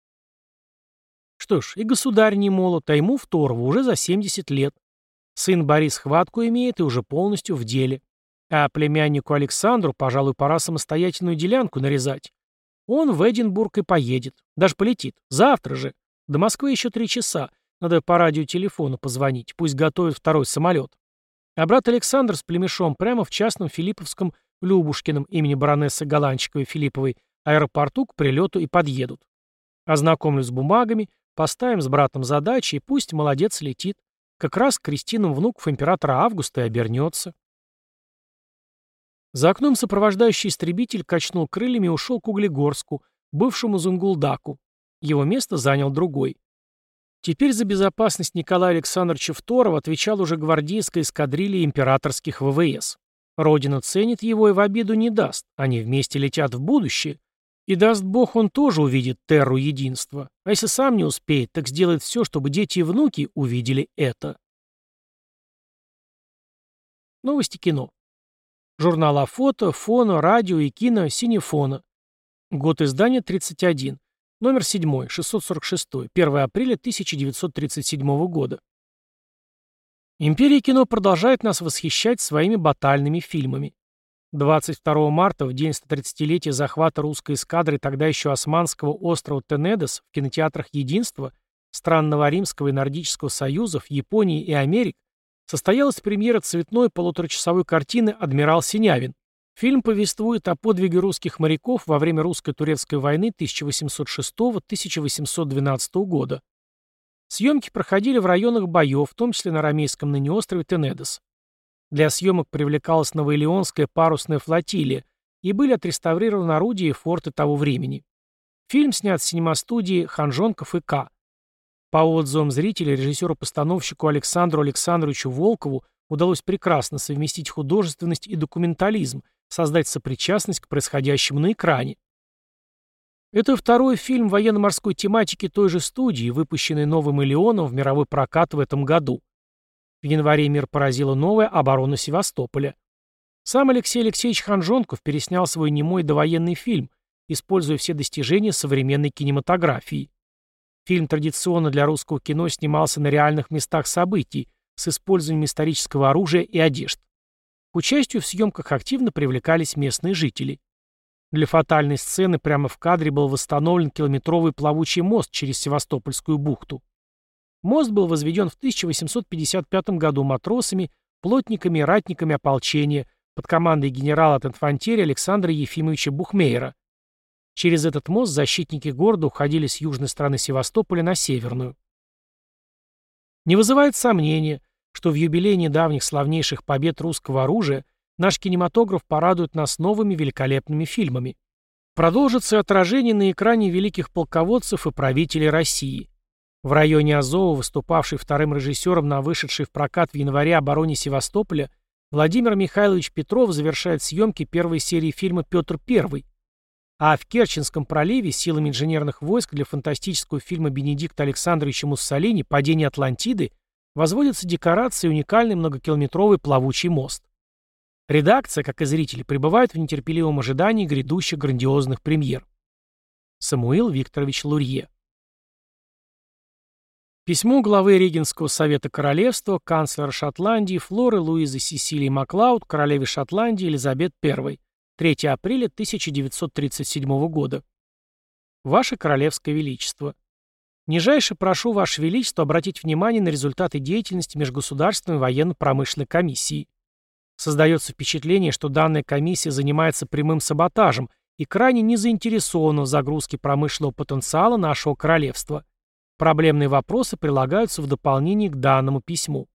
Что ж, и государь не молод, а ему второго уже за 70 лет. Сын Борис хватку имеет и уже полностью в деле. А племяннику Александру, пожалуй, пора самостоятельную делянку нарезать. Он в Эдинбург и поедет. Даже полетит. Завтра же. До Москвы еще три часа. Надо по радиотелефону позвонить, пусть готовит второй самолет. А брат Александр с племешом прямо в частном Филипповском Любушкином имени баронессы Голландчиковой Филипповой аэропорту к прилету и подъедут. Ознакомлюсь с бумагами, поставим с братом задачи, и пусть молодец летит. Как раз к крестинам внуков императора Августа и обернется. За окном сопровождающий истребитель качнул крыльями и ушел к Углегорску, бывшему Зунгулдаку. Его место занял другой. Теперь за безопасность Николая Александровича II отвечал уже гвардейская эскадрилья императорских ВВС. Родина ценит его и в обиду не даст. Они вместе летят в будущее. И даст бог, он тоже увидит терру единства. А если сам не успеет, так сделает все, чтобы дети и внуки увидели это. Новости кино. Журнал «Афото», «Фоно», «Радио» и «Кино», «Синефона». Год издания 31. Номер 7, 646, 1 апреля 1937 года. Империя кино продолжает нас восхищать своими батальными фильмами. 22 марта, в день 130-летия захвата русской эскадры тогда еще османского острова Тенедос в кинотеатрах «Единства», стран Новоримского и Нордического союзов, Японии и Америк, состоялась премьера цветной полуторачасовой картины «Адмирал Синявин», Фильм повествует о подвиге русских моряков во время русско-турецкой войны 1806-1812 года. Съемки проходили в районах боев, в том числе на рамейском ныне острове Тенедос. Для съемок привлекалась новоэлеонская парусная флотилия, и были отреставрированы орудия и форты того времени. Фильм снят в синема-студии «Ханжонков и К». По отзывам зрителей, режиссеру-постановщику Александру Александровичу Волкову удалось прекрасно совместить художественность и документализм, создать сопричастность к происходящему на экране. Это второй фильм военно-морской тематики той же студии, выпущенный новым Элеоном в мировой прокат в этом году. В январе мир поразила новая оборона Севастополя. Сам Алексей Алексеевич Ханжонков переснял свой немой довоенный фильм, используя все достижения современной кинематографии. Фильм традиционно для русского кино снимался на реальных местах событий, с использованием исторического оружия и одежд. Участию в съемках активно привлекались местные жители. Для фатальной сцены прямо в кадре был восстановлен километровый плавучий мост через Севастопольскую бухту. Мост был возведен в 1855 году матросами, плотниками и ратниками ополчения под командой генерала от инфантерии Александра Ефимовича Бухмейера. Через этот мост защитники города уходили с южной стороны Севастополя на северную. Не вызывает сомнения, что в юбилей недавних славнейших побед русского оружия наш кинематограф порадует нас новыми великолепными фильмами. Продолжится отражение на экране великих полководцев и правителей России. В районе Азова, выступавший вторым режиссером на вышедшей в прокат в январе обороне Севастополя, Владимир Михайлович Петров завершает съемки первой серии фильма «Петр I», а в Керченском проливе силами инженерных войск для фантастического фильма Бенедикта Александровича Муссолини «Падение Атлантиды» возводятся декорации и уникальный многокилометровый плавучий мост. Редакция, как и зрители, пребывает в нетерпеливом ожидании грядущих грандиозных премьер. Самуил Викторович Лурье Письмо главы Регенского совета королевства, канцлера Шотландии Флоры Луизы Сесилии Маклауд, королеве Шотландии Елизабет I, 3 апреля 1937 года. Ваше Королевское Величество. Нижайше прошу Ваше Величество обратить внимание на результаты деятельности Межгосударственной военно-промышленной комиссии. Создается впечатление, что данная комиссия занимается прямым саботажем и крайне не заинтересована в загрузке промышленного потенциала нашего королевства. Проблемные вопросы прилагаются в дополнение к данному письму.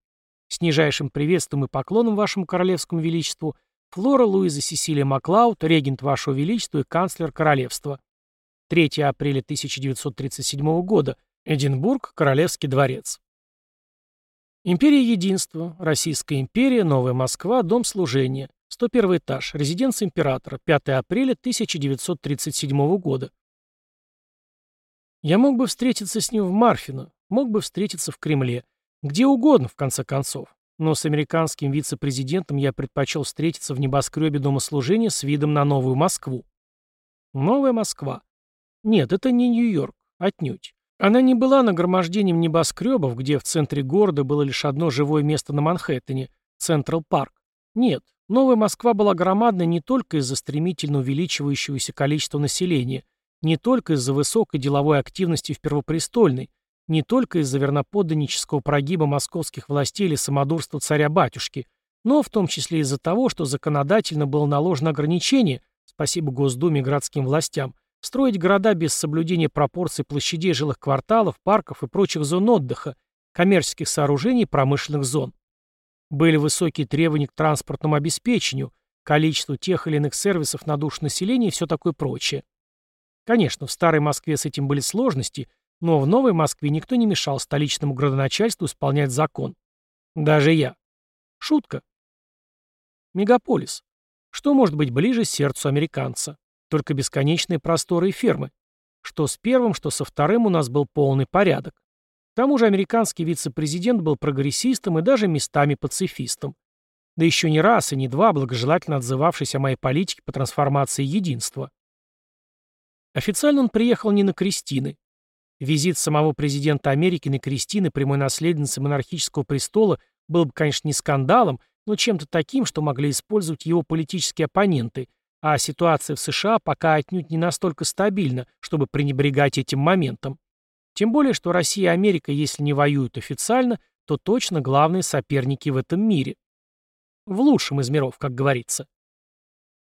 С нижайшим приветствием и поклоном вашему королевскому величеству Флора Луиза Сесилия Маклауд, регент вашего величества и канцлер королевства. 3 апреля 1937 года. Эдинбург, Королевский дворец. Империя Единства, Российская империя, Новая Москва, Дом служения. 101 этаж, резиденция императора, 5 апреля 1937 года. Я мог бы встретиться с ним в Марфино, мог бы встретиться в Кремле, где угодно, в конце концов. Но с американским вице-президентом я предпочел встретиться в небоскребе Дома служения с видом на Новую Москву. Новая Москва. Нет, это не Нью-Йорк, отнюдь. Она не была нагромождением небоскребов, где в центре города было лишь одно живое место на Манхэттене – Централ Парк. Нет, Новая Москва была громадной не только из-за стремительно увеличивающегося количества населения, не только из-за высокой деловой активности в Первопрестольной, не только из-за верноподданнического прогиба московских властей или самодурства царя-батюшки, но в том числе из-за того, что законодательно было наложено ограничение, спасибо Госдуме и городским властям, строить города без соблюдения пропорций площадей жилых кварталов, парков и прочих зон отдыха, коммерческих сооружений промышленных зон. Были высокие требования к транспортному обеспечению, количеству тех или иных сервисов на душу населения и все такое прочее. Конечно, в старой Москве с этим были сложности, но в новой Москве никто не мешал столичному градоначальству исполнять закон. Даже я. Шутка. Мегаполис. Что может быть ближе сердцу американца? Только бесконечные просторы и фермы. Что с первым, что со вторым у нас был полный порядок. К тому же американский вице-президент был прогрессистом и даже местами пацифистом. Да еще не раз и не два благожелательно отзывавшись о моей политике по трансформации единства. Официально он приехал не на крестины. Визит самого президента Америки на крестины прямой наследницы монархического престола был бы, конечно, не скандалом, но чем-то таким, что могли использовать его политические оппоненты, а ситуация в США пока отнюдь не настолько стабильна, чтобы пренебрегать этим моментом. Тем более, что Россия и Америка, если не воюют официально, то точно главные соперники в этом мире. В лучшем из миров, как говорится.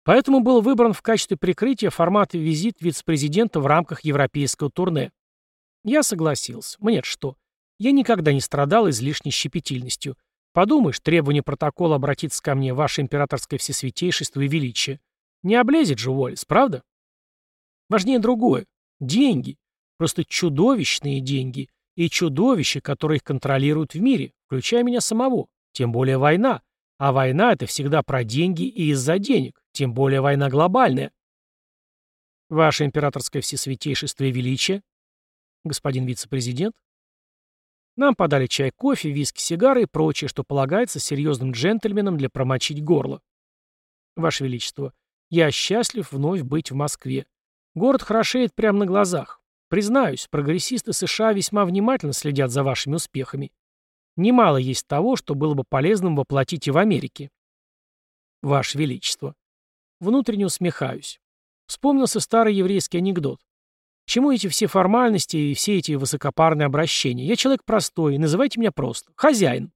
Поэтому был выбран в качестве прикрытия формат визит вице-президента в рамках европейского турне. Я согласился. Мне что? Я никогда не страдал излишней щепетильностью. Подумаешь, требование протокола обратиться ко мне, ваше императорское всесвятейшество и величие. Не облезет же Уоллес, правда? Важнее другое. Деньги. Просто чудовищные деньги. И чудовища, которые их контролируют в мире, включая меня самого. Тем более война. А война — это всегда про деньги и из-за денег. Тем более война глобальная. Ваше императорское всесвятейшество и величие, господин вице-президент. Нам подали чай, кофе, виски, сигары и прочее, что полагается серьезным джентльменам для промочить горло. Ваше Величество, я счастлив вновь быть в Москве. Город хорошеет прямо на глазах. Признаюсь, прогрессисты США весьма внимательно следят за вашими успехами. Немало есть того, что было бы полезным воплотить и в Америке. Ваше Величество, Внутренне усмехаюсь. Вспомнился старый еврейский анекдот. чему эти все формальности и все эти высокопарные обращения? Я человек простой, называйте меня просто. Хозяин.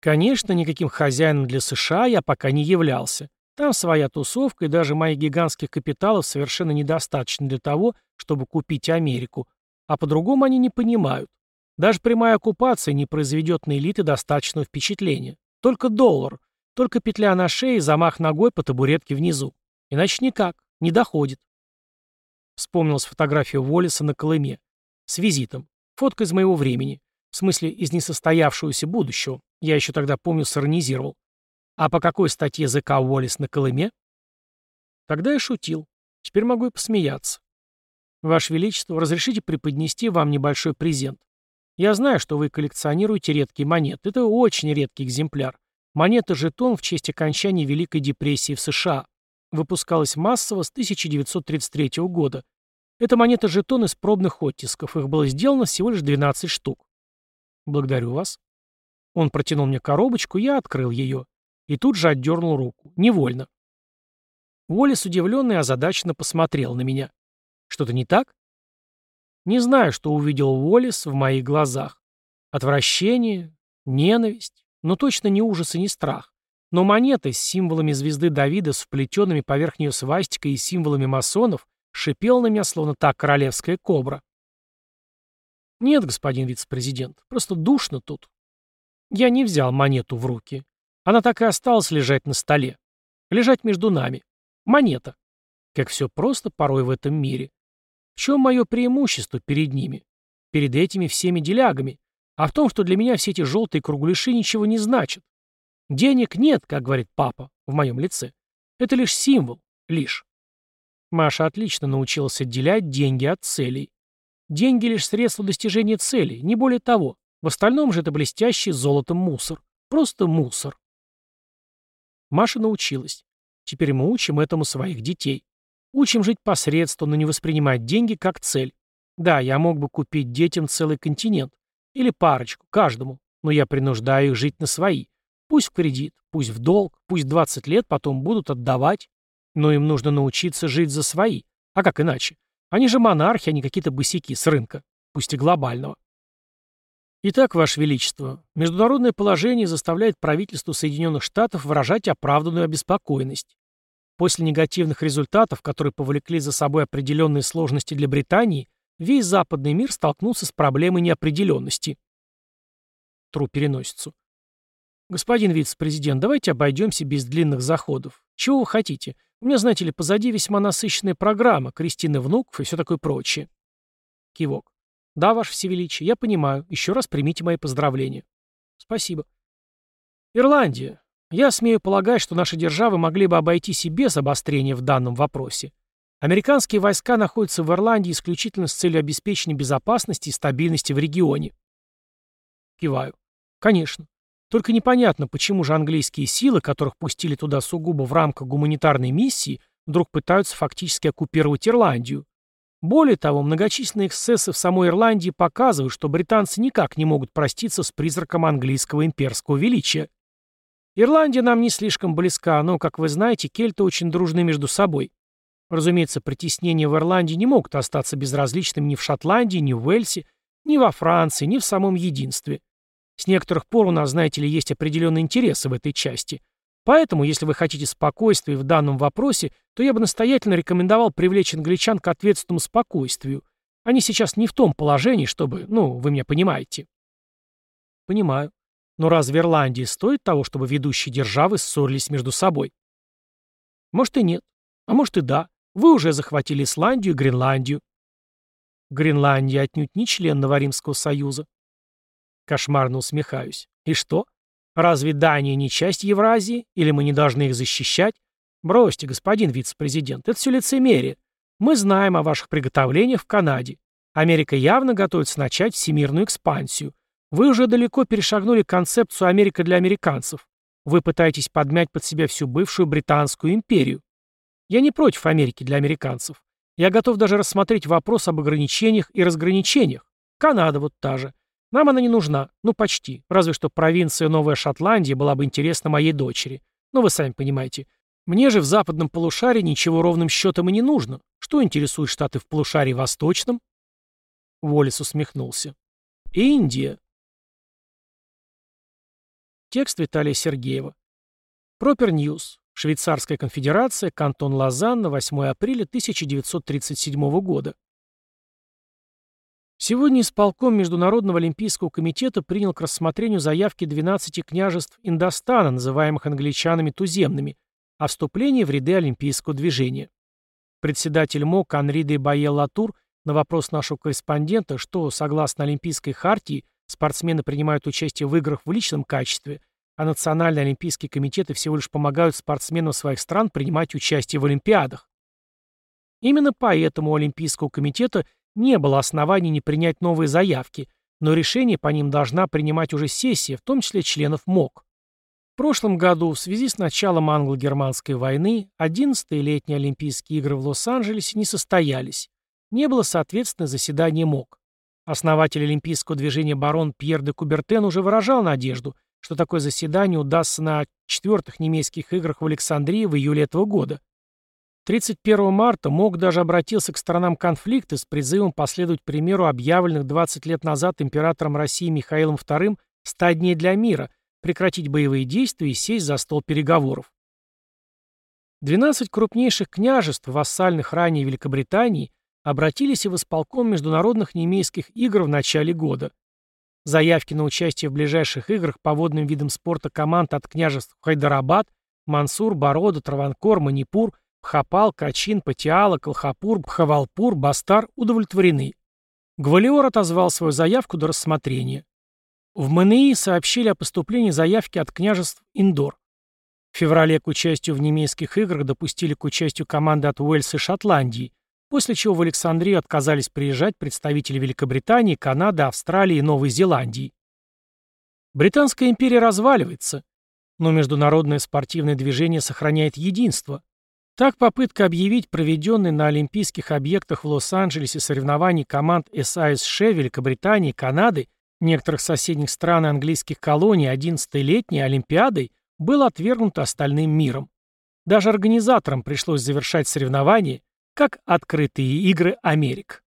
Конечно, никаким хозяином для США я пока не являлся. Там своя тусовка, и даже моих гигантских капиталов совершенно недостаточно для того, чтобы купить Америку. А по-другому они не понимают. Даже прямая оккупация не произведет на элиты достаточного впечатления. Только доллар. Только петля на шее и замах ногой по табуретке внизу. Иначе никак, не доходит. Вспомнилась фотография Уоллеса на Колыме. С визитом. Фотка из моего времени. В смысле, из несостоявшегося будущего. Я еще тогда, помню, сиронизировал. А по какой статье ЗК Уоллес на Колыме? Тогда я шутил. Теперь могу и посмеяться. Ваше Величество, разрешите преподнести вам небольшой презент. Я знаю, что вы коллекционируете редкие монеты. Это очень редкий экземпляр. Монета-жетон в честь окончания Великой депрессии в США. Выпускалась массово с 1933 года. Это монета-жетон из пробных оттисков. Их было сделано всего лишь 12 штук. Благодарю вас. Он протянул мне коробочку, я открыл ее. И тут же отдернул руку. Невольно. Уоллес удивленный озадаченно посмотрел на меня. Что-то не так? Не знаю, что увидел Уоллес в моих глазах. Отвращение, ненависть, но точно не ужас и не страх. Но монета с символами звезды Давида с вплетенными поверх нее свастикой и символами масонов шипела на меня, словно та королевская кобра. «Нет, господин вице-президент, просто душно тут». Я не взял монету в руки. Она так и осталась лежать на столе. Лежать между нами. Монета. Как все просто порой в этом мире. В чем мое преимущество перед ними? Перед этими всеми делягами? А в том, что для меня все эти желтые кругляши ничего не значат. Денег нет, как говорит папа, в моем лице. Это лишь символ. Лишь. Маша отлично научилась отделять деньги от целей. Деньги лишь средство достижения цели, не более того. В остальном же это блестящий золотом мусор. Просто мусор. Маша научилась. Теперь мы учим этому своих детей. Учим жить посредством, но не воспринимать деньги как цель. Да, я мог бы купить детям целый континент. Или парочку, каждому. Но я принуждаю их жить на свои. Пусть в кредит, пусть в долг, пусть 20 лет потом будут отдавать. Но им нужно научиться жить за свои. А как иначе? Они же монархи, а не какие-то босяки с рынка. Пусть и глобального. Итак, Ваше Величество, международное положение заставляет правительство Соединенных Штатов выражать оправданную обеспокоенность. После негативных результатов, которые повлекли за собой определенные сложности для Британии, весь западный мир столкнулся с проблемой неопределенности. Тру переносицу. Господин вице-президент, давайте обойдемся без длинных заходов. Чего вы хотите? У меня, знаете ли, позади весьма насыщенная программа, Кристины внуков и все такое прочее. Кивок. Да, ваше всевеличие, я понимаю. Еще раз примите мои поздравления. Спасибо. Ирландия. Я смею полагать, что наши державы могли бы обойтись и без обострения в данном вопросе. Американские войска находятся в Ирландии исключительно с целью обеспечения безопасности и стабильности в регионе. Киваю. Конечно. Только непонятно, почему же английские силы, которых пустили туда сугубо в рамках гуманитарной миссии, вдруг пытаются фактически оккупировать Ирландию. Более того, многочисленные эксцессы в самой Ирландии показывают, что британцы никак не могут проститься с призраком английского имперского величия. Ирландия нам не слишком близка, но, как вы знаете, кельты очень дружны между собой. Разумеется, притеснения в Ирландии не могут остаться безразличными ни в Шотландии, ни в Уэльсе, ни во Франции, ни в самом единстве. С некоторых пор у нас, знаете ли, есть определенные интересы в этой части. Поэтому, если вы хотите спокойствия в данном вопросе, то я бы настоятельно рекомендовал привлечь англичан к ответственному спокойствию. Они сейчас не в том положении, чтобы, ну, вы меня понимаете. Понимаю. Но разве Ирландии стоит того, чтобы ведущие державы ссорились между собой? Может и нет. А может и да. Вы уже захватили Исландию и Гренландию. Гренландия отнюдь не член Новоримского союза. Кошмарно усмехаюсь. И что? Разве Дания не часть Евразии? Или мы не должны их защищать? Бросьте, господин вице-президент, это все лицемерие. Мы знаем о ваших приготовлениях в Канаде. Америка явно готовится начать всемирную экспансию. Вы уже далеко перешагнули концепцию «Америка для американцев». Вы пытаетесь подмять под себя всю бывшую Британскую империю. Я не против Америки для американцев. Я готов даже рассмотреть вопрос об ограничениях и разграничениях. Канада вот та же. Нам она не нужна. Ну, почти. Разве что провинция Новая Шотландия была бы интересна моей дочери. Но вы сами понимаете. Мне же в западном полушарии ничего ровным счетом и не нужно. Что интересует Штаты в полушарии восточном? Уоллес усмехнулся. Индия. Текст Виталия Сергеева. Proper News. Швейцарская конфедерация. Кантон Лозанна. 8 апреля 1937 года. Сегодня исполком Международного олимпийского комитета принял к рассмотрению заявки 12 княжеств Индостана, называемых англичанами туземными, о вступлении в ряды олимпийского движения. Председатель МОК Анри де Байе Латур на вопрос нашего корреспондента, что, согласно Олимпийской хартии, спортсмены принимают участие в играх в личном качестве, а национальные олимпийские комитеты всего лишь помогают спортсменам своих стран принимать участие в Олимпиадах. Именно поэтому у Олимпийского комитета не было оснований не принять новые заявки, но решение по ним должна принимать уже сессия, в том числе членов МОК. В прошлом году, в связи с началом англо-германской войны, 11-е летние Олимпийские игры в Лос-Анджелесе не состоялись. Не было, соответственно, заседания МОК. Основатель олимпийского движения барон Пьер де Кубертен уже выражал надежду, что такое заседание удастся на четвертых немецких играх в Александрии в июле этого года. 31 марта МОК даже обратился к сторонам конфликта с призывом последовать примеру объявленных 20 лет назад императором России Михаилом II 100 дней для мира, прекратить боевые действия и сесть за стол переговоров. 12 крупнейших княжеств, вассальных ранее Великобритании, обратились и в исполком международных немейских игр в начале года. Заявки на участие в ближайших играх по водным видам спорта команд от княжеств Хайдарабад, Мансур, Борода, Траванкор, Манипур, Бхапал, Качин, Патиала, Колхапур, Бхавалпур, Бастар удовлетворены. Гвалиор отозвал свою заявку до рассмотрения. В МНИ сообщили о поступлении заявки от княжеств Индор. В феврале к участию в немецких играх допустили к участию команды от Уэльса и Шотландии, после чего в Александрию отказались приезжать представители Великобритании, Канады, Австралии и Новой Зеландии. Британская империя разваливается, но международное спортивное движение сохраняет единство. Так попытка объявить проведенные на олимпийских объектах в Лос-Анджелесе соревнований команд САСШ, Великобритании, Канады, некоторых соседних стран и английских колоний 11-й летней Олимпиадой был отвергнут остальным миром. Даже организаторам пришлось завершать соревнования как открытые игры Америк.